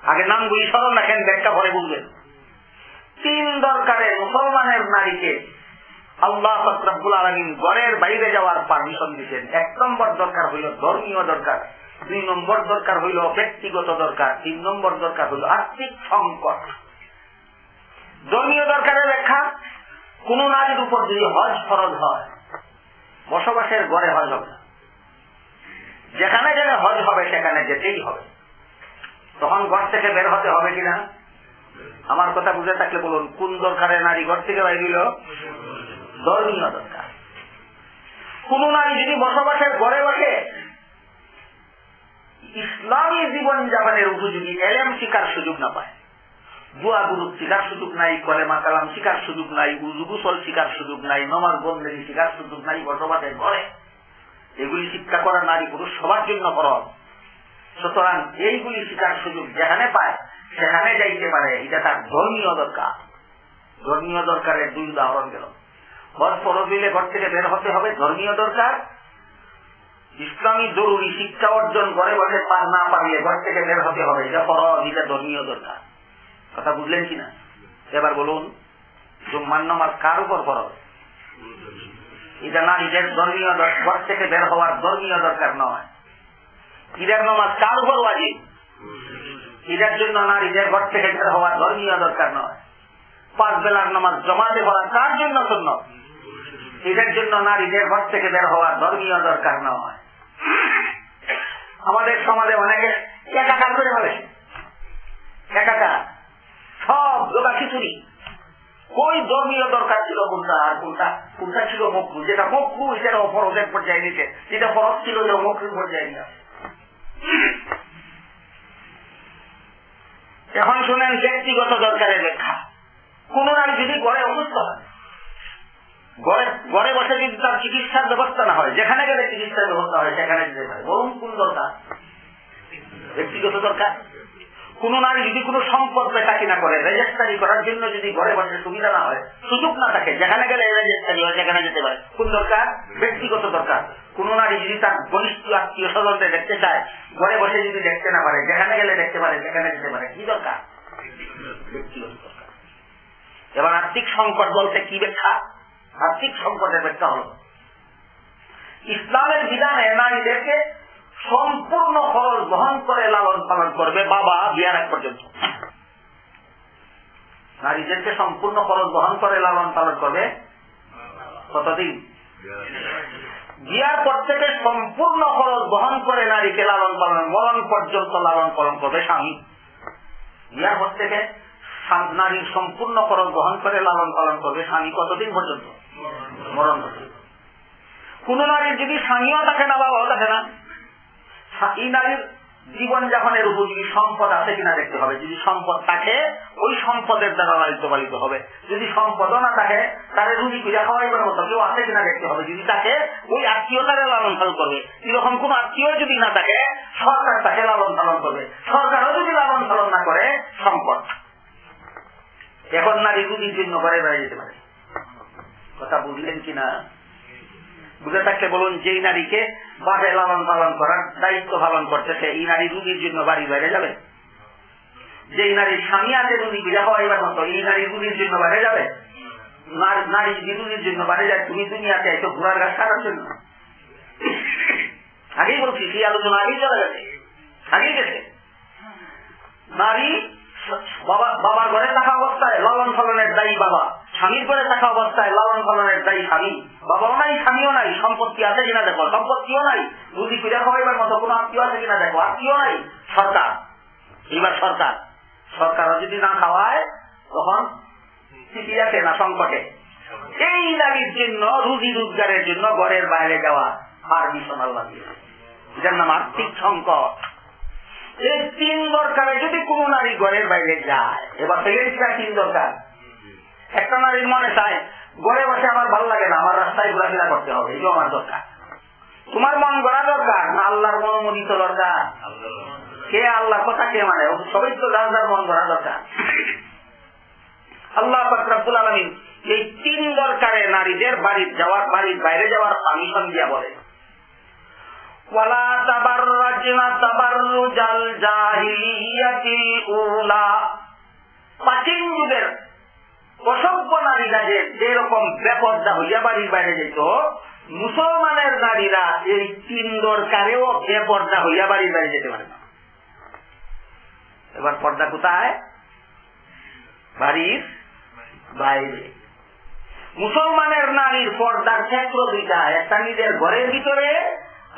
আগে নামগুলি স্মরণ রাখেন, ব্যাখ্যা পরে বুঝবেন। তিন দরকারে মুসলমানের নারীকে আল্লাহ আলমিন ঘরের বাইরে যাওয়ার পারমিশন দিচ্ছেন এক নম্বর দরকার হইল ধর্মীয় দরকার, দুই নম্বর দরকার হইল ব্যক্তিগত দরকার, তিন নম্বর দরকার হইল আর্থিক সংকট। ধর্মীয় দরকারের ব্যাখ্যা, কোন নারীর উপর যদি হজ ফরজ হয়, বসবাসের গড়ে হজ হবে যেখানে যেখানে হজ হবে, সেখানে যেতেই হবে। তখন ঘর থেকে বের হতে হবে কিনা? আমার কথা বুঝে থাকলে বলুন, কোন দরকারে নারী ঘর থেকে বাইর হইল? ধর্মীয় দরকার। কোন নারী যদি বসবাসের ঘরে বসে ইসলামী জীবন যাপনের উপযোগী এলএম শিকার সুযোগ না পায়। দোয়া গুরু শিকার সুযোগ নাই কলেমা কালাম শিকার সুযোগ নাই উজুগুসল শিকার সুযোগ নাই, নমাজ বন্দেরি শিকার সুযোগ নাই বসবাসের ঘরে। এগুলি শিক্ষা করা নারী পুরুষ সবার জন্য ফরজ। সুতরাং এইগুলি শিকার সুযোগ যেখানে পায়, সেখানে যাইতে পারে। এটা তার ধর্মীয় দরকার। ধর্মীয় দরকারের দুই উদাহরণ গেল। ঘর ফরজ হইলে ঘর থেকে বের হতে হবে, ধর্মীয় দরকার। ইসলামী জরুরি শিক্ষা অর্জন করে পার না পারলে ঘর থেকে বের হতে হবে, এটা ফরজ, এটা ধর্মীয় দরকার। কথা বুঝলেন কিনা? এবার বলুন জুম্মার নামাজ কার উপর ফরজ? এটা নারীদের ধর্মীয় ঘর থেকে বের হওয়ার ধর্মীয় দরকার নয়। ঈদের নামাজ কার উপর ওয়াজিব? ঈদের জন্য নারীদের ঘর থেকে বের হওয়ার ধর্মীয় দরকার নয়। পাঁচ বেলার নামাজ জমাতে পড়া কার জন্য শূন্য ঈদের জন্য নারীদের ঘর থেকে বের হওয়ার ধর্মীয় দরকার নয়। আমাদের সমাজে অনেকে একাকার করে ফেলে। একাকার। সব যোগা খিচুড়ি ওই ধর্মীয় দরকার ছিল কোনটা আর কোনটা? কোনটা ছিল মকরু? যেটা মকরু সেটা ফরজের পর্যায়ে নিতে যেটা ফরজ ছিল যে মকরুর পর্যায়ে নিয়ে এখন শুনেন, ব্যক্তিগত দরকারের ব্যাখ্যা। কোন নারী যদি ঘরে অসুস্থ হয় ঘরে বসে যদি তার চিকিৎসার ব্যবস্থা না হয়, যেখানে গেলে চিকিৎসার ব্যবস্থা হয়, সেখানে যেতে পারে। বরং কোন দরকার? ব্যক্তিগত দরকার? কোন নারী যদি কোনো সম্পদ বেচা কিনা করে রেজিস্ট্রারি করার জন্য যদি ঘরে বসে সুবিধা না হয়, সুযোগ না থাকে, যেখানে গেলে রেজিস্ট্রারি হয়, সেখানে যেতে পারে। কোন দরকার? ব্যক্তিগত দরকার। কোন নারী যদি তার ঘনিষ্ঠ আত্মীয় স্বজনদের দেখতে চায়, ঘরে বসে যদি দেখতে না পারে, যেখানে গেলে দেখতে পারে, সেখানে যেতে পারে। কি দরকার। এবার আর্থিক সংকট বলতে কি ব্যাখ্যা? আর্থিক সংকটের ব্যাখ্যা হল, ইসলামের বিধানে নারীদেরকে সম্পূর্ণ খরচ বহন করে লালন পালন করবে বাবা বিয়ার এক পর্যন্ত। নারীদেরকে সম্পূর্ণ খরচ বহন করে লালন পালন করবে কতদিন? বিয়ার পর থেকে সম্পূর্ণ খরচ বহন করে নারীকে লালন পালন, মরণ পর্যন্ত লালন পালন করবে স্বামী। বিয়ার পর থেকে নারীর সম্পূর্ণ খরচ বহন করে লালন পালন করবে স্বামী কতদিন পর্যন্ত? মরণ কোন নারীর যদি স্বামীও থাকে না, বাবাও থাকে না। এই নারীর জীবন যাপনের উপযোগী সম্পদ আছে কিনা দেখতে হবে। যদি সম্পদ থাকে, ওই সম্পদের দ্বারা লালিত পালিত হবে। যদি সম্পদও না থাকে, তাহলে রুজি পূজা খাওয়াইবার মতো কেউ আছে কিনা দেখতে হবে। যদি থাকে, ওই আত্মীয়তারে লালন পালন করবে। এরকম কোন আত্মীয় যদি না থাকে, সরকার তাকে লালন পালন করবে। সরকারও যদি লালন পালন না করে, সম্পদ। এখন নারী রুজির জন্য ঘরে বেড়ে যেতে পারে। কথা বুঝলেন কিনা? বুঝে থাকলে বলুন, যেই নারীকে বাসে লালন পালন করার দায়িত্ব পালন করতেছে এই নারী রুগীর জন্য বাড়ি বাইরে যাবে। যেই নারীর স্বামী আছে, রুগী বিজা হওয়াইবার মতো এই নারী রুগীর জন্য বাইরে যাবে। নারী যদি রুগীর জন্য বাইরে যায়, তুমি দুনিয়াতে এসে ঘোরার গাছ কাটার জন্য। আগেই বলছি সেই আলোচনা আগেই চলে গেছে। আগেই গেছে। নারী বাবা, বাবার ঘরে থাকা অবস্থায় লালন ফলনের দায়ী বাবা। স্বামীর ঘরে থাকা অবস্থায় লালন ফলনের দায়ী স্বামী। বাবাও নাই, স্বামীও নাই, সম্পত্তি আছে কিনা দেখো। সম্পত্তিও নাই রুজি পূজা খাওয়াইবার মতো কোনো আত্মীয় আছে কিনা দেখো। আত্মীয় নাই, সরকার। এইবার সরকার। সরকারও যদি না খাওয়ায়, তখন স্থিতি আছে না সংকটে। এই নারীর জন্য, রুজি রোজগারের জন্য ঘরের বাইরে যাওয়া পারমিশন আল্লাহ দিয়েছে যার নাম আর্থিক সংকট। এই তিন দরকারে যদি নারী ঘরের বাইরে যায়, এবার তিন দরকার। একটা নারীর মনে চায়, ঘরে বসে আমার ভালো লাগে না, আমার রাস্তায় ঘোরাফেরা করতে হবে, এটাও আমার দরকার। তোমার মন গড়া দরকার না আল্লাহর মনোমোদিত দরকার? কে আল্লাহ কথা কে মানে? তো মন গড়া দরকার। আল্লাহ আলমিন এই তিন দরকারে নারীদের বাড়ির যাওয়ার, বাড়ির বাইরে যাওয়ার পারমিশন দিয়া বলে। ওয়ালা তাবাররাজনা তাবাররুজাল জাহিলিয়াতিল উলা। প্রাচীন যুগের অসভ্য নারীরা যে যেরকম বেপর্দা হইয়া বাড়ির বাইরে যেত, মুসলমানের নারীরা এই তিন দরকারেও বেপর্দা হইয়া বাড়ির বাইরে যেতে পারে না। এবার পর্দা কোথায়? বাড়ির বাইরে। মুসলমানের নারীর পর্দার ক্ষেত্র দুইটা, একটা নিজের ঘরের ভিতরে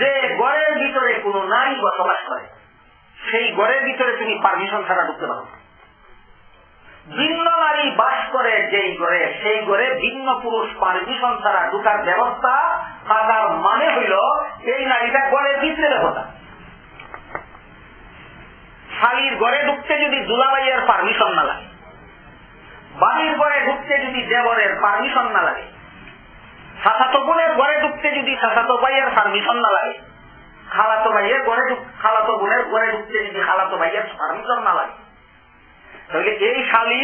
যে ঘরের ভিতরে কোন নারী বসবাস করে, সেই ঘরের ভিতরে তুমি পারমিশন ছাড়া ঢুকতে পারো ভিন্ন নারী বাস করে যেই ঘরে সেই ঘরে ভিন্ন পুরুষ পারমিশন ছাড়া ঢুকার ব্যবস্থা থাকার মানে হইল এই নারীটা ঘরের ভিতরে কথা শালির গড়ে ঢুকতে যদি দুলাবাইয়ের পারমিশন না লাগে বাড়ির গড়ে ঢুকতে যদি দেবরের পারমিশন না লাগে সাসাতো বোনের ঘরে ঢুকতে যদি ভাইয়ের পারমিশন না লাগে, খালাতো ভাইয়ের ঘরে খালাতো বোনের ঘরে ঢুকতে যদি খালাতো ভাইয়ের পারমিশন না লাগে, তাহলে এই শালি,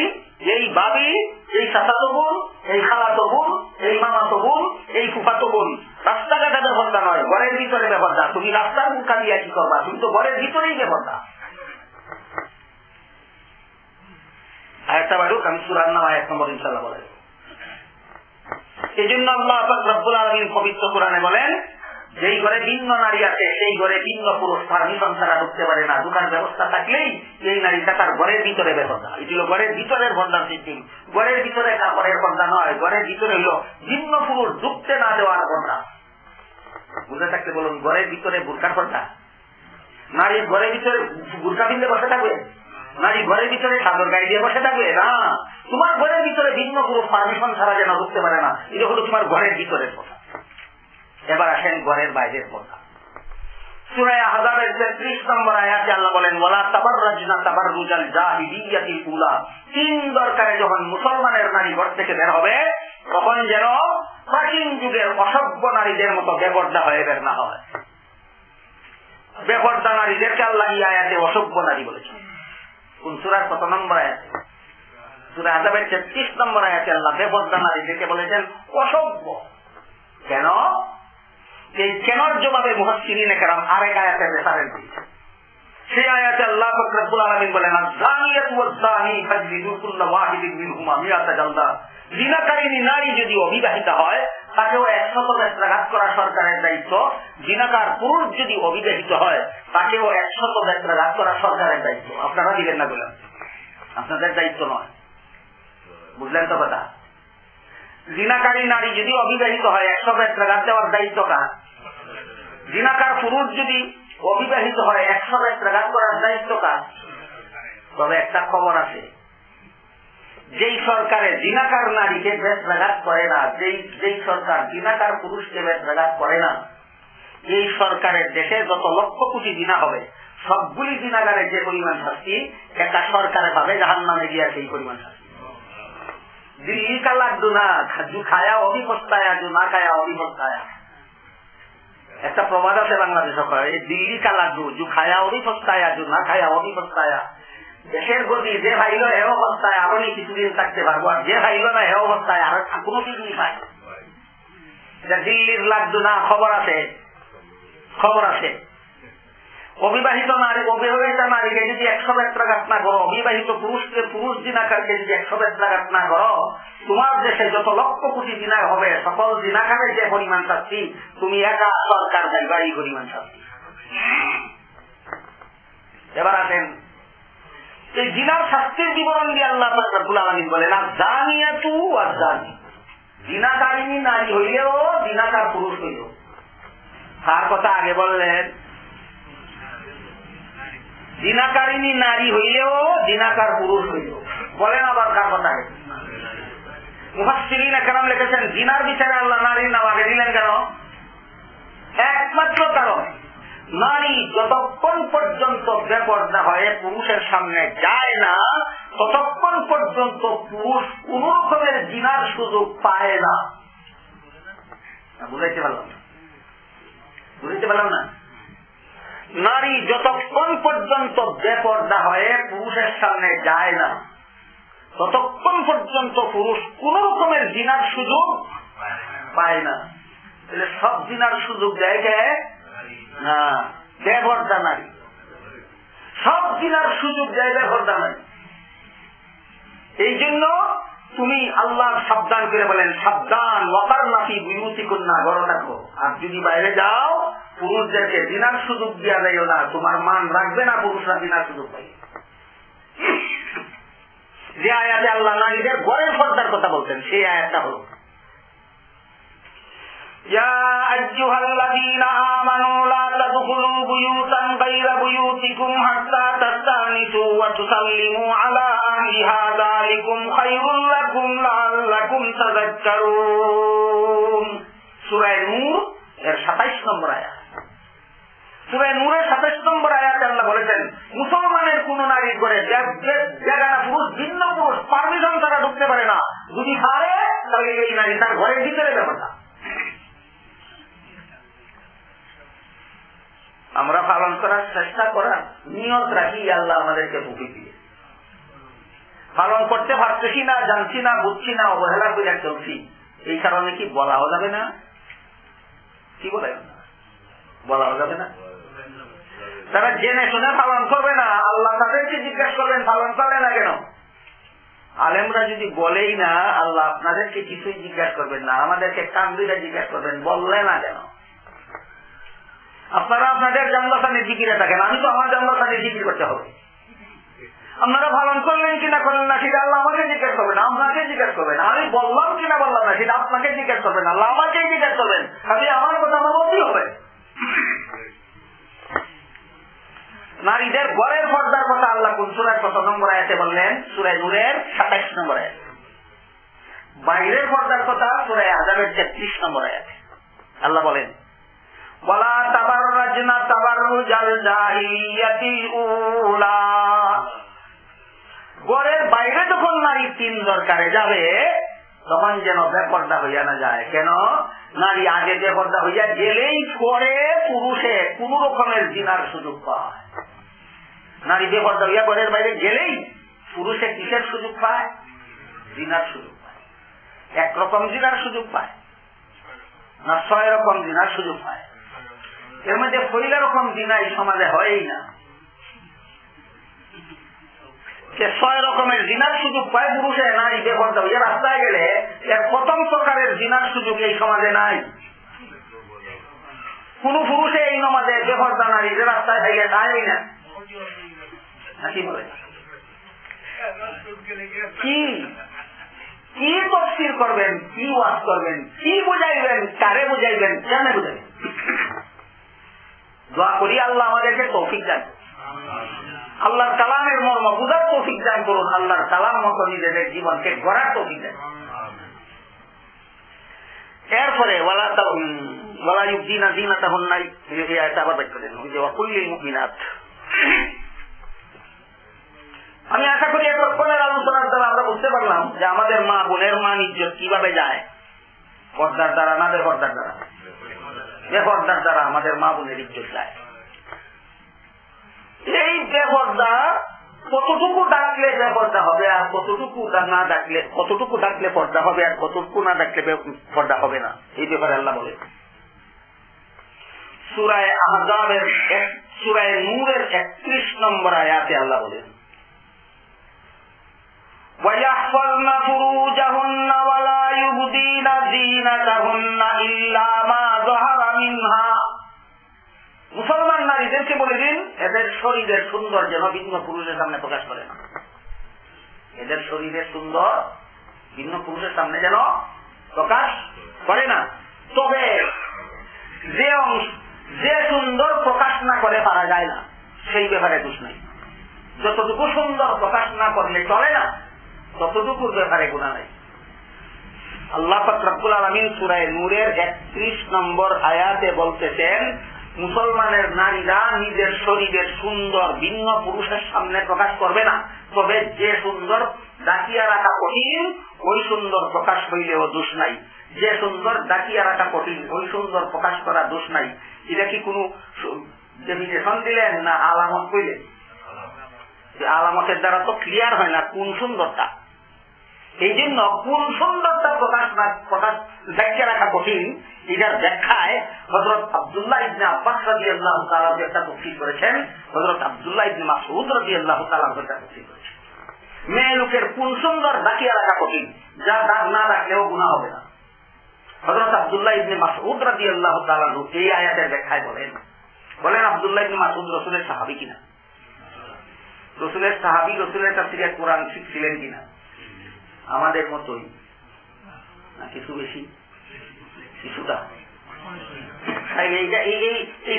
এই বাবি, এই সাসাতো বোন, এই খালাতো বোন, এই মামাতো বোন, এই ফুফাতো বোন, রাস্তাঘাটে ব্যবস্থা নয়, ঘরের ভিতরে তুমি রাস্তার মুখা দিয়ে কি করবা? তুমি তো ঘরের ভিতরেই ব্যবস্থা আরেকটা বাড়ুক, আমি সুরার নাম আয়াত নম্বর ইনশাল্লাহ বলে আল্লাহ রব্বুল আলমিন পবিত্র কোরআনে বলেন, যেই ঘরে ভিন্ন নারী আছে, সেই ঘরে ভিন্ন পুরুষ ছাড়া ঢুকতে পারে না। ব্যবস্থা থাকলেই এই নারীটা তার ঘরের ভিতরে ঘরের ভিতরের সিস্টেম ঘরের ভিতরে বন্ধা নয়, ঘরের ভিতরে হলো ভিন্ন পুরুষ ঢুকতে না দেওয়ার বন্ধা। বুঝে থাকতে বলুন, ঘরের ভিতরে বুরকার বন্ধা? নারীর ঘরের ভিতরে বুরকা পিনতে বসে থাকবে? নারী ঘরের ভিতরে গাড়ি দিয়ে বসে থাকবে না, তোমার ঘরের ভিতরে ভিন্ন পুরুষ পারমিশন ছাড়া যেন ঢুকতে পারে না, এটা হলো তোমার ঘরের ভিতরের কথা। এবার আসেন ঘরের বাইরের কথা। তিন দরকারে যখন মুসলমানের নারী ঘর থেকে বের হবে, তখন যেন প্রাচীন যুগের অসভ্য নারীদের মতো বেপর্দা হয়ে বের না হয়। বেপর্দা নারীদেরকে আল্লাহ আয়াতে অসভ্য নারী বলেছেন। কোন সুরার কত নম্বর আয়াত? সুরা আজাবের তেত্রিশ নম্বর আয়াতে আল্লাহ বেপর্দা নারীদেরকে বলেছেন, অসভ্য। কেন? এই কেনর জবাবে মুহাসিরিনে কেরাম আরেক আয়াতে রেফারেন্স দিয়েছে। সেই আয়াতে আল্লাহ ফকরাবুল আলমিন বলেন জানিয়াত ওয়াজ্জানি ফাজলিদু কুল্লা ওয়াহিদিন মিনহুমা মিয়াতা জালদা। জিনাকারিনী নারী যদি অবিবাহিত হয়, তাকেও একশত বেত্রাঘাত করা সরকারের দায়িত্ব। জিনাকার পুরুষ যদি অবিবাহিত হয়, তাকেও একশত বেত্রাঘাত করা সরকারের দায়িত্ব। আপনারা দিবেন না বললেন আপনাদের দায়িত্ব নয়। বুঝলেন তো কথা? জিনাকারী নারী যদি অবিবাহিত হয় একশো বেত্রাঘাত দেওয়ার দায়িত্ব কার? জিনাকার পুরুষ যদি অবিবাহিত হয় একশো বেত্রাঘাত করার দায়িত্ব কার? তবে একটা খবর আছে। যেই সরকারে জিনাকার নারীকে বেদঘাত করে না, যেই যেই সরকার জিনাকার পুরুষকে বেদঘাত করে না, এই সরকারের দেশে যত লক্ষ কোটি দিনা হবে, সবগুলি দিনাগারে যে পরিমাণ শাস্তি, একটা সরকারে পাবে জাহান নামে গিয়া সেই পরিমাণ শাস্তি। দিল্লি কালার না জু খায়া জু না খায়া অবিপস্তায়া একটা প্রবাদ আছে বাংলাদেশ দিল্লি কালার জু খায়া অবিপস্তায়া আজু না খায়া অবিপস্তায়া দেশের গতি যে ভাইল এ অবস্থায় আরও নি কিছুদিন থাকতে পারব, আর যে ভাইল না এ অবস্থায় আরও কোনো কিছুই পায় দিল্লির লাড্ডু না, খবর আছে। খবর আছে। অবিবাহিত নারী, অবিবাহিত নারীকে যদি একশো বেত্রাঘাত না করো, অবিবাহিত পুরুষকে পুরুষ দিনাকারকে যদি একশো বেত্রাঘাত না করো, তোমার দেশে যত লক্ষ কোটি দিনার হবে, সকল দিনাকারের যে পরিমাণ শাস্তি, তুমি একা সরকার যাইবা এই পরিমাণ শাস্তি। এবার আসেন এই জিনার শাস্তির বিবরণ দিয়ে আল্লাহ বলেন, আর জানিয়া তু আর জানি নারী হইলেও পুরুষ হইল। তার কথা আগে বললেন দিনাকারিনী নারী হইলেও দিনাকার পুরুষ হইল। বলেন আবার কার কথা মুহাসিরিন একরাম লিখেছেন দিনার বিচারে আল্লাহ নারীর নাম আগে দিলেন কেন? একমাত্র কারণ নারী যতক্ষণ পর্যন্ত বেপর্দা হয়ে, পুরুষের সামনে যায় না, ততক্ষণ পর্যন্ত পুরুষ কোন রকমের জিনার সুযোগ পায় না। বুঝাইতে পারলাম না। বুঝতে পারলাম না? নারী যতক্ষণ পর্যন্ত বেপর্দা হয়ে, পুরুষের সামনে যায় না, ততক্ষণ পর্যন্ত পুরুষ কোন রকমের জিনার সুযোগ পায় না। সব জিনার সুযোগ দেয় নারী সব জিনার সুযোগ দেয় নারী এই জন্য তুমি আল্লাহ সাবধান করে বলেন, সাবধান কন্যা রাখো আর যদি বাইরে যাও, পুরুষদেরকে দিনার সুযোগ দিয়া যাইও না, তোমার মান রাখবে না পুরুষরা দিনার সুযোগ পাই যে আয়াতে আল্লাহ নারীদের গড়ের পর্দার কথা বলতেন সেই আয়াতটা হল। يا أيها الذين آمنوا لا تدخلوا بيوتا غير بيوتكم حتى تستأنسوا وتسلموا على أهلها ذلكم خير لكم لعلكم تذكرون سورة نور এর সাতাইশ নম্বর আয়াত সুরায় নূরের সাতাইশ নম্বর আয়াতে আল্লাহ বলেছেন মুসলমানের কোন নারীর ঘরে জায়গা পুরুষ ভিন্ন পুরুষ পারমিশন তারা ঢুকতে পারে না যদি পারে তাহলে এই নারী তার ঘরের ভিতরে ব্যাপারটা আমরা পালন করার চেষ্টা করার নিয়ত রাখি, আল্লাহ আমাদেরকে বুকি দিয়ে। পালন করতে পারতেছি না, জানছি না, বুঝছি না, অবহেলা করে চলছি। এই কারণে কি বলাও যাবে না? কি বলে? বলাও যাবে না? তারা জেনে শুনে পালন করবে না। আল্লাহ তাদেরকে জিজ্ঞেস করবেন, পালন করবে না কেন? আলেমরা যদি বলেই না, আল্লাহ আপনাদেরকে কিছুই জিজ্ঞাসা করবেন না, আমাদেরকে কান্দিরা জিজ্ঞাসা করবেন, বললে না কেন? আপনারা আপনাদের জন্মস্থানে জিকিরে থাকেন, আমি তো আমার জন্মস্থানে জিকির করতে হবে। আপনারা পালন করলেন কিনা করলেন না, সেটা আল্লাহ আমাকে জিজ্ঞেস করবেন, আপনাকে জিজ্ঞেস করবেন, আমি বললাম কিনা বললাম না, সেটা আপনাকে জিজ্ঞেস করবেন, আল্লাহ আমাকে জিজ্ঞেস করবেন আমি আমার কথা আমার বলতেই হবে। নারীদের গড়ের পর্দার কথা আল্লাহ কোন সুরায় কত নম্বর আয়াতে বললেন? সুরায় নূরের সাতাইশ নম্বর আয়াত। বাইরের পর্দার কথা সুরায় হাজারের তেত্রিশ নম্বর আয়াতে। আল্লাহ বলেন রাজনা তাবার জাল উলা বাইরে যখন নারী তিন দরকারে যাবে, তখন যেন বেপর্দা হইয়া না যায়। কেন? নারী আগে বেপর্দা হইয়া গেলেই পরে পুরুষে কোন রকমের জিনার সুযোগ পায়। নারী বেপর্দা হইয়া ঘরের বাইরে গেলেই পুরুষে কিসের সুযোগ পায়? জিনার সুযোগ পায়। একরকম জিনার সুযোগ পায়। না ছয় রকম দিনার সুযোগ পায়। এর মধ্যে পহিলা রকম দিনা এই সমাজে হয়ই না। ছয় রকমের জিনার সুযোগ পায় পুরুষে নাই হইয়া রাস্তায় গেলে এর প্রথম প্রকারের জিনার সুযোগ এই সমাজে নাই। কোন পুরুষে এই নমাজে বেপর্দা নারী, যে রাস্তায় থেকে যায়ই না। কি বলে? কি? কি তফসির করবেন? কি ওয়াজ করবেন? কি বুঝাইবেন? কারে বুঝাইবেন? কেন বুঝাইবেন? দোয়া করি, আল্লাহ আমাদেরকে তৌফিক দেন আল্লাহর কালামের মর্ম বুঝার তৌফিক দান করুন, আল্লাহর কালাম মতো নিজেদের জীবনকে গড়ার তৌফিক দেন এরপরে আমি আশা করি আলোচনার দ্বারা আমরা বুঝতে পারলাম যে আমাদের মা বোনের মান ইজ্জত কীভাবে যায়। পর্দার দ্বারা না বেপর্দার দ্বারা। বেপর্দার দ্বারা আমাদের মা বোনের ইজ্জত যায় এই বেপর্দা কতটুকু ডাকলে বেপর্দা হবে আর কতটুকু না ডাকলে কতটুকু ডাকলে পর্দা হবে আর কতটুকু না ডাকলে পর্দা হবে না এই ব্যাপারে আল্লাহ বলে সুরায় আহজাবের সুরায় নূরের একত্রিশ নম্বর আয়াতে আল্লাহ বলেন ويحفظن فروجهن ولا يبدين زينتهن إلا ما ظهر منها মুসলমান নারীদেরকে বলে দিন এদের শরীরের সুন্দর যেন ভিন্ন পুরুষের সামনে প্রকাশ করে না এদের শরীরের সুন্দর ভিন্ন পুরুষের সামনে যেন প্রকাশ করে না তবে যে অংশ যে সুন্দর প্রকাশ না করে পারা যায় না সেই ব্যাপারে দোষ নাই যতটুকু সুন্দর প্রকাশ না করলে চলে না ততটুকুর ব্যাপারে গুণা নাই আল্লাহ ফকরাবুল আলমিন সুরায় নূরের একত্রিশ নম্বর আয়াতে বলতেছেন, মুসলমানের নারীরা নিজের শরীরের সুন্দর ভিন্ন পুরুষের সামনে প্রকাশ করবে না। তবে যে সুন্দর ডাকিয়া রাখা কঠিন, ওই সুন্দর প্রকাশ হইলেও দোষ নাই। যে সুন্দর ডাকিয়া রাখা কঠিন, ওই সুন্দর প্রকাশ করা দোষ নাই। এটা কি কোনো ডেফিনেশন দিলেন না আলামত কইলেন? আলামতের দ্বারা তো ক্লিয়ার হয় না কোন সুন্দরটা। এই জন্য কোন সুন্দরতা প্রকাশ প্রকাশ ব্যাখ্যা রাখা কঠিন। এটার ব্যাখ্যায় হজরত আবদুল্লাহ ইবনে আব্বাস রাজি আল্লাহ তালা একটা তফসিল করেছেন। হজরত আবদুল্লাহ ইবনে মাসুদ রাজি আল্লাহ তালা একটা তফসিল করেছেন। মেয়ে লোকের কোন সুন্দর ডাকিয়া রাখা কঠিন, যা দাগ না রাখলেও গুণা হবে না। হজরত আবদুল্লাহ ইবনে মাসুদ রাজি আল্লাহ তালানু এই আয়াতের ব্যাখ্যায় বলেন। বলেন আবদুল্লাহ ইবনে মাসুদ রসুলের সাহাবি কিনা? রসুলের সাহাবি রসুলের কাছ থেকে কোরআন শিখছিলেন কিনা? আমাদের মতোই। না, কিছু বেশি? কিছুটা। এইটা এই এই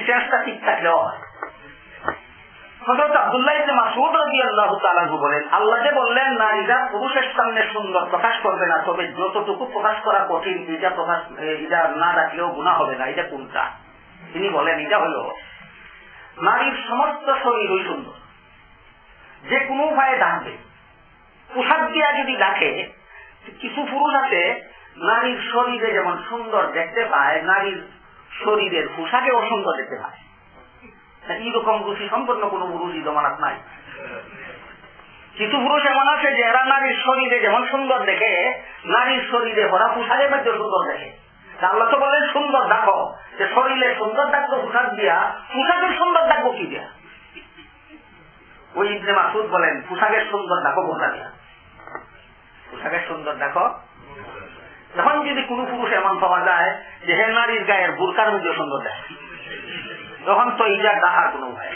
সুন্দর প্রকাশ করবে না, তবে যতটুকু প্রকাশ করা কঠিন প্রকাশ না হবে না। কোনটা? তিনি বলেন, এটা হলো নারীর সমস্ত শরীর ওই সুন্দর। যে কোনো উপায়ে ডাকবে পোশাক দিয়া যদি ডাকে কিছু পুরুষ আছে, নারীর শরীরে যেমন সুন্দর দেখতে পায়, নারীর শরীরের পোশাকে অসুন্দর দেখতে পায়। এইরকম রুচি সম্পন্ন কোন রুচি জমানাত নাই। কিছু পুরুষ এমন আছে যে এরা নারীর শরীরে যেমন সুন্দর দেখে, নারীর শরীরে ওরা পোশাকের মধ্যে সুন্দর দেখে। আল্লাহ তো বলেন, সুন্দর দেখো, যে শরীরে সুন্দর ডাকবো পোশাক দিয়া, পোশাকের সুন্দর ডাকবো কি দিয়া? ওই ইবনে মাসুদ বলেন, পোশাকের সুন্দর দেখো বোঝা দিয়া। পোশাকের সুন্দর, দেখো। যখন যদি কোন পুরুষ এমন পাওয়া যায় যে হে নারীর গায়ের বুরকার মধ্যে সুন্দর দেখে তখন তো ইজার ডাকার কোন উপায়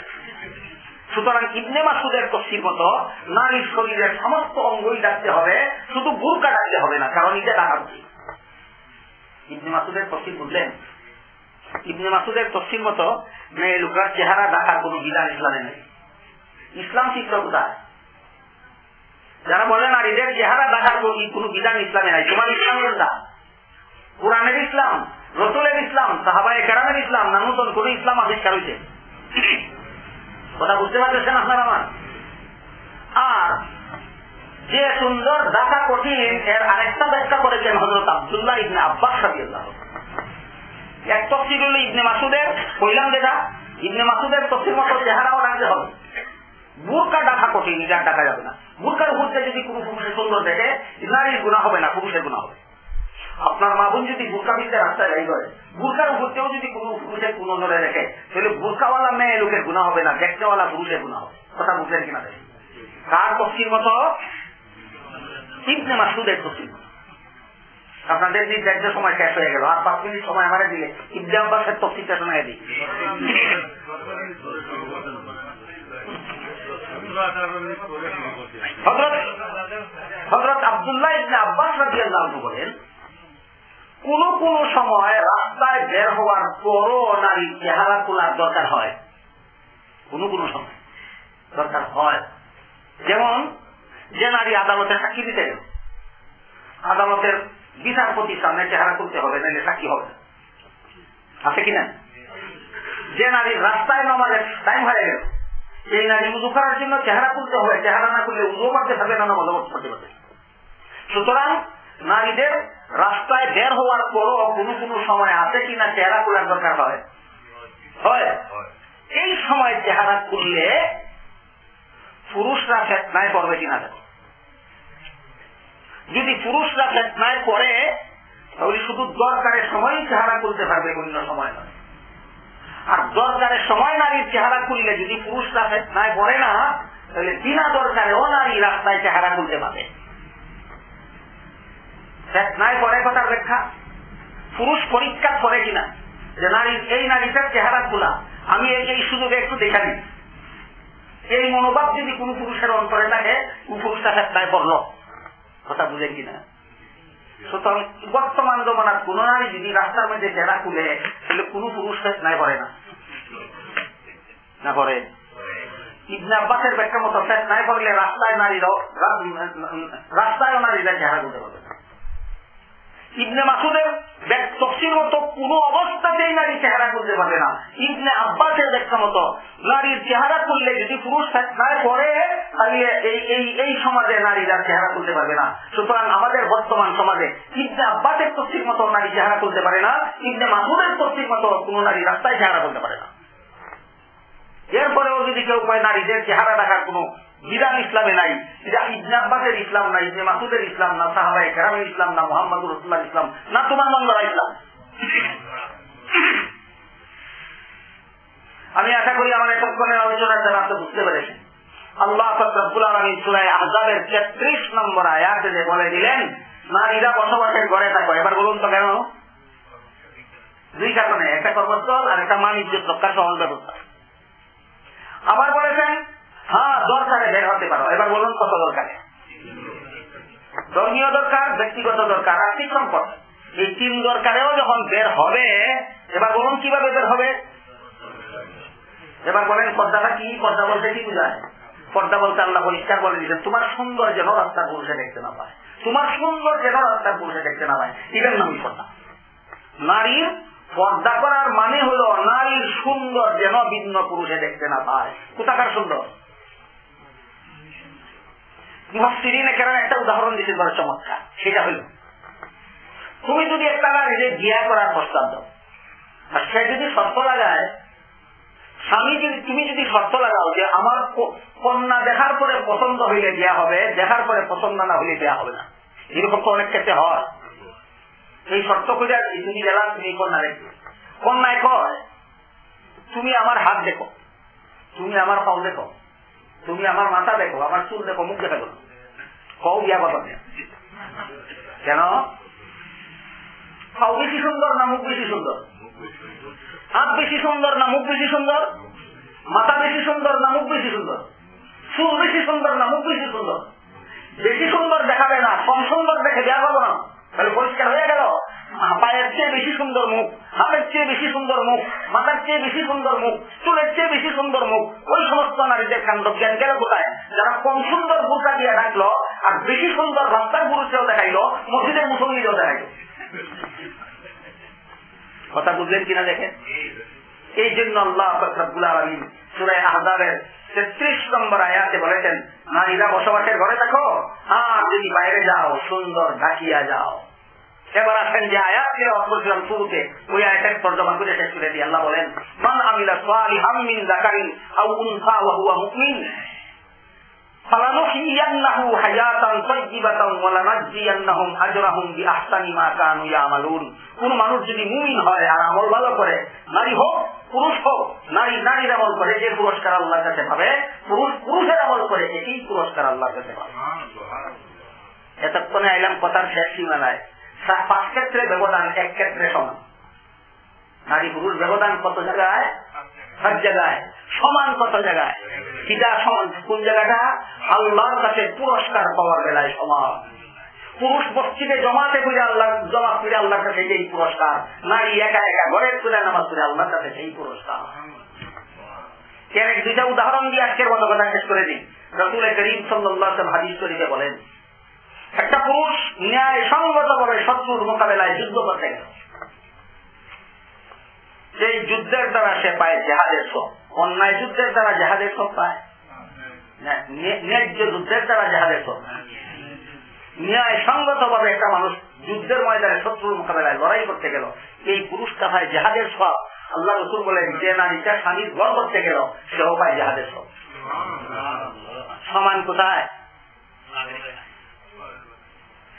সুতরাং ইবনে মাসুদের তফসির মতো নারীর শরীরের সমস্ত অঙ্গই ডাকতে হবে, শুধু বুরকা ডাকতে হবে না, কারণ এটা ডাকা উচিত। ইবনে মাসুদের তফসির বুঝলেন? ইবনে মাসুদের তফসির মতো মেয়ে লোকরা চেহারা ডাকার কোন বিধান ইসলামে নেই। ইসলাম শিক্ষা কোথায়? যারা বলে নারীদের চেহারা দেখার কোন বিধান ইসলামে নাই? তোমার ইসলাম কোনটা? কোরআনের ইসলাম, রসুলের ইসলাম, সাহাবায় কেরামের ইসলাম না নতুন কোন ইসলাম আবিষ্কার হয়েছে কথা বুঝতে পারতেছেন আপনার আমার? আর যে সুন্দর দেখা কঠিন, এর আরেকটা ব্যাখ্যা করেছেন হজরত আবদুল্লাহ ইবনে আব্বাস সাবিয়াল্লাহ এক তফসির হল ইবনে মাসুদের, কইলাম যেটা, ইবনে মাসুদের তফসির মতো চেহারাও রাখতে হবে। বুরকা ডাকা কঠিন, এটা ডাকা যাবে না। বুরকার উপরে যদি কোনো পুরুষের সুন্দর দেখে নারীর গুণা হবে না, পুরুষের গুণা হবে। আপনার মা বোন যদি বুরকা বিদ্যা রাস্তায় গাড়ি করে বুরকার উপরতেও যদি কোনো পুরুষের কোন ধরে দেখে, তাহলে বুরকাওয়ালা মেয়ে লোকের গুণা হবে না, দেখতেওয়ালা পুরুষের গুণা হবে। কথা বুঝলেন কিনা দেখেন? কার তফসির মতো? ইবনে মাসুদের তফসির আপনাদের নির্ধারিত সময় শেষ হয়ে গেল। আর পাঁচ মিনিট সময় আমারে দিলে ইবনে আব্বাসের তফসিরটা শোনায় দিই। আবদুল্লাহ কোন কোন সময় রাস্তায় বের হওয়ার পরও নারীর চেহারা তোলার দরকার হয়? কোন কোন সময় দরকার হয়। যেমন, যে নারী আদালতে সাক্ষী দিতে আদালতের বিচারপতির সামনে চেহারা তুলতে হবে, নাহলে সাক্ষী হবে আছে কিনা যে নারী রাস্তায় নামাজের টাইম হয়ে গেল এই নারী উজু করার জন্য চেহারা হবে, চেহারা না করলে উজু করতে করতে পারবে সুতরাং নারীদের রাস্তায় বের হওয়ার পরও সময় আছে কিনা চেহারা দরকার হয়। এই সময় চেহারা খুললে পুরুষরা ফেতনায় পড়বে কিনা যদি পুরুষরা ফেতনায় পড়ে, তাহলে শুধু দরকারের সময়ই চেহারা খুলতে পারবে অন্য সময় নয়। আর দরকারের সময় নারীর চেহারা খুললে যদি পুরুষরা ফেতনায় পড়ে না, তাহলে বিনা দরকারেও নারী রাস্তায় চেহারা খুলতে পারে। ফেতনায় পড়ে কথার ব্যাখ্যা। পুরুষ পরীক্ষা করে কিনা যে নারী, এই নারীটার চেহারা খোলা, আমি এই এই সুযোগে একটু দেখা দিই এই মনোভাব যদি কোন পুরুষের অন্তরে থাকে পুরুষটা ফেতনায় পড়ল। কথা বুঝে কিনা? সুতরাং বর্তমান জমানার কোন নারী যদি রাস্তার মধ্যে চেহারা খুলে, তাহলে কোন পুরুষ নাই করে না। না পড়ে। ইবনে ব্যাখ্যা মতো ফেতনায় পড়লে রাস্তায় নারীরাও রাস্তায় নারীরা চেহারা করতে পারবে। ইবনে মাসুদের তফসির মতো অবস্থাতেই নারী চেহারা করতে না। ইবনে আব্বাসের মতো নারীর চেহারা করলে যদি পুরুষ পড়ে, তাহলে এই এই এই সমাজে চেহারা তুলতে পারবে না। সুতরাং আমাদের বর্তমান সমাজে ইবনে আব্বাসের তফসির মতো নারী চেহারা তুলতে পারে না, ইবনে মাসুদের তফসির মতো কোন নারী রাস্তায় চেহারা করতে পারে না। এরপরেও যদি কেউ কয়, নারীদের চেহারা দেখার কোন বিধান ইসলামে নাই এটা ইসলাম না ইবনে মাসুদের ইসলাম, না সাহাবাই কেরামের ইসলাম, না মোহাম্মদুর রসুল্লাহ ইসলাম, না তোমার মঙ্গলা ইসলাম। আমি আশা করি আমার এতক্ষণের আলোচনার দ্বারা আপনি বুঝতে পেরেছেন। আল্লাহ ফকরুল আলমী সুরাই আজাবের তেত্রিশ নম্বর আয়াতে যে বলে দিলেন নারীরা বসবাসের ঘরে থাকো। এবার বলুন তো কেন? দুই কারণে, একটা কর্মস্থল আর একটা মানিজ্য রক্ষার সহজ ব্যবস্থা আবার বলেছেন হ্যাঁ দরকারে বের হতে পারো। এবার বলুন, কত দরকারে? ধর্মীয় দরকার, ব্যক্তিগত দরকার আর্থিক সম্পদ? এই তিন দরকারেও যখন বের হবে, এবার বলুন কীভাবে বের হবে? এবার বলেন, পর্দাটা কি? পর্দা বলতে কি বুঝায়? পর্দা বলতে আল্লাহ পরিষ্কার বলে দিচ্ছেন তোমার সুন্দর যেন রাস্তার পুরুষে দেখতে না পায়। তোমার সুন্দর যেন রাস্তার পুরুষে দেখতে না পায়। এটার নামই পর্দা। নারীর পর্দা করার মানে হলো, নারীর সুন্দর যেন ভিন্ন পুরুষে দেখতে না পায়। কোথাকার সুন্দর? মুহাসিরিনে কেন একটা উদাহরণ দিতে বড় চমৎকার। সেটা হলো, তুমি যদি একটা নারীকে বিয়া করার প্রস্তাব দাও। আর সে যদি শর্ত লাগায়, স্বামী যদি তুমি যদি শর্ত লাগাও যে আমার কন্যা দেখার পরে পছন্দ হইলে দেওয়া হবে, দেখার পরে পছন্দ না হইলে দেওয়া হবে না। এরকম তো অনেক ক্ষেত্রে হয়। এই শর্ত খুঁজে তুমি গেলাম, তুমি কন্যা দেখবে। কন্যায় কয়, তুমি আমার হাত দেখো, তুমি আমার পাও দেখো, তুমি আমার মাথা দেখো, আমার চুল দেখো, মুখ দেখা দেখো কও বিয়া কেন? খাও বেশি সুন্দর না মুখ বেশি সুন্দর? হাত বেশি সুন্দর না মুখ বেশি সুন্দর? মাথা বেশি সুন্দর না মুখ বেশি সুন্দর? চুল বেশি সুন্দর না মুখ বেশি সুন্দর? বেশি সুন্দর দেখাবে না, কম সুন্দর দেখে দেওয়া হবে না। তাহলে পরিষ্কার হয়ে গেল। পায়ের চেয়ে বেশি সুন্দর মুখ হাতের চেয়ে বেশি সুন্দর মুখ, মাথার চেয়ে বেশি সুন্দর মুখ, চুলের চেয়ে বেশি সুন্দর মুখ, ওই সমস্ত নারীদের কাণ্ড জ্ঞান গেল কোথায়? যারা কম সুন্দর বুকা দিয়ে ডাকলো আর বেশি সুন্দর রাস্তার পুরুষেও দেখাইলো মসজিদের মুসল্লিও দেখাইলো। কথা বুঝলেন কিনা দেখেন? এই জন্য আল্লাহ আলমিন আহদারের তেত্রিশ নম্বর আয়াতে বলেছেন, নারীরা বসবাসের ঘরে থাকো, আর যদি বাইরে যাও, সুন্দর ঢাকিয়া যাও। এবার আসেন যে আয়াত শুরুতে ওই আয়াতের তর্জমা করে শেষ করে দিই আল্লাহ বলেন মান আমিলা সালিহাম মিন যাকারিন আও উনসা ওয়া হুয়া মুমিন ফালানুহিয়ান্নাহু হায়াতান তাইয়্যিবাতান ওয়া লানাজ্জিয়ান্নাহুম আজরাহুম বিআহসানি মা কানু ইয়ামালুন। কোন মানুষ যদি মুমিন হয় আর আমল ভালো করে নারী হোক পুরুষ হোক নারী নারীর আমল করে যে পুরস্কার আল্লাহর কাছে পাবে পুরুষ পুরুষের আমল করে এটাই পুরস্কার আল্লাহ কাছে পাবে। এতক্ষণে আইলাম কথার শেষ সীমানায় পাঁচ ক্ষেত্রে ব্যবধান, এক ক্ষেত্রে সমান। নারী পুরুষ ব্যবধান কত জায়গায়? সব জায়গায়। সমান কত জায়গায়? সমান? কোন জায়গাটা? আল্লাহর কাছে পুরস্কার পাওয়ার বেলায় সমান। পুরুষ মসজিদে জমাতে করে আল্লাহ, জমা করে আল্লাহর কাছে সেই পুরস্কার। নারী একা একা ঘরের করে নামাজ করে আল্লাহর কাছে সেই পুরস্কার। কেন দুইটা উদাহরণ দিয়ে আজকের মতো কথা শেষ করে দিই। রসুল করিম সাল্লাহ হাদিস শরীফে বলেন একটা পুরুষ ন্যায় সংগত ভাবে শত্রুর মোকাবেলায় যুদ্ধ করতে সেই যুদ্ধের দ্বারা সে পায় জেহাদের সব অন্যায় যুদ্ধের দ্বারা জেহাদের সব পায়। ন্যায্য যুদ্ধের দ্বারা জেহাদের সব ন্যায় সংগত ভাবে একটা মানুষ যুদ্ধের ময়দানে শত্রুর মোকাবেলায় লড়াই করতে গেল। এই পুরুষটা পায় জেহাদের সব আল্লাহ রসুল বলেন, যে নারীটা স্বামীর ঘর করতে গেল, সেও পায় জেহাদের সব সমান কোথায়?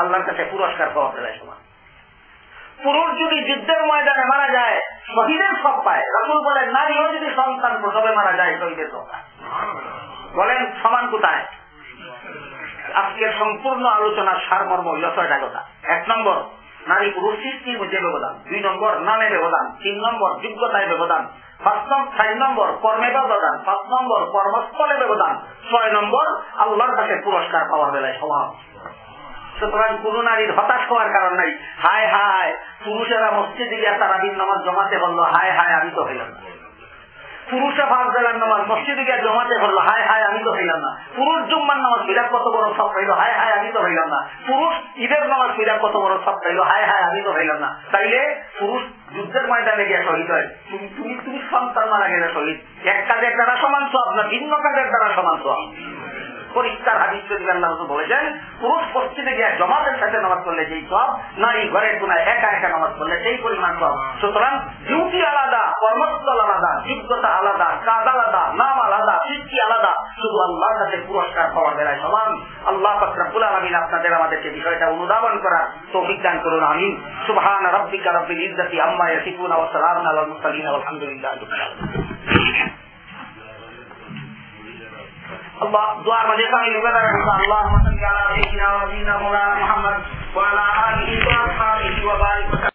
আল্লাহর কাছে পুরস্কার পাওয়া যায় সমান পুরুষ যদি যুদ্ধের ময়দানে মারা যায়, শহীদের সব পায়। রাসুল বলেন নারীও যদি সন্তান প্রসবে মারা যায়, শহীদের সব বলেন, সমান কোথায়? আজকের সম্পূর্ণ আলোচনার সারমর্ম হইল ছয়টা কথা এক নম্বর, নারী পুরুষ সৃষ্টির মধ্যে ব্যবধান। দুই নম্বর, নামে ব্যবধান। তিন নম্বর, যোগ্যতায় ব্যবধান। পাঁচ নম্বর চার নম্বর, কর্মে ব্যবধান। পাঁচ নম্বর, কর্মস্থলে ব্যবধান। ছয় নম্বর, আল্লাহর কাছে পুরস্কার পাওয়ার বেলায় স্বভাব সুতরাং কোন নারীর হতাশ হওয়ার কারণ নাই। হায় হায়, পুরুষেরা মসজিদে গিয়া তারা দিন নামাজ জমাতে বলল, হায় হায়, আমি তো হইলাম পুরুষে ফাঁস বেলার নামাজ মসজিদে গিয়ে জমাতে বলল, হায় হায়, আমি তো হইলাম না। পুরুষ জুম্মার নামাজ বিরাট কত বড় সব পাইলো হায় হায়, আমি তো হইলাম না। পুরুষ ঈদের নামাজ বিরাট কত বড় সব পাইলো হায় হায়, আমি তো হইলাম না। তাইলে পুরুষ যুদ্ধের ময়দানে গিয়ে শহীদ হয়। তুমি তুমি তুমি সন্তান মারা গেলে শহীদ। এক কাজের দ্বারা সমান সব না, ভিন্ন কাজের দ্বারা সমান সব। পরিষ্কার হাদিস আল্লাহ বলেছেন পুরুষ পশ্চিমে গিয়ে জমাতের সাথে নামাজ করলে যেই সব নারী ঘরের কোনায় একা একা নামাজ করলে সেই পরিমাণ সব। সুতরাং ডিউটি আলাদা, কর্মস্থল আলাদা যোগ্যতা আলাদা, কাজ আলাদা, নাম আলাদা, সৃষ্টি আলাদা। শুধু আল্লাহর কাছে পুরস্কার পাওয়া বেলায় সমান আল্লাহ ফকরাবুল আলমিন আপনাদের আমাদেরকে বিষয়টা অনুধাবন করুন আম্মা ইয়াসিফুন ওয়া সালামুন আলাল الله دوار ما دیکھا کہ لگا رہا اللہ صلی علی سیدنا و نبینا مولانا محمد وعلى آله وأصحابه وبارك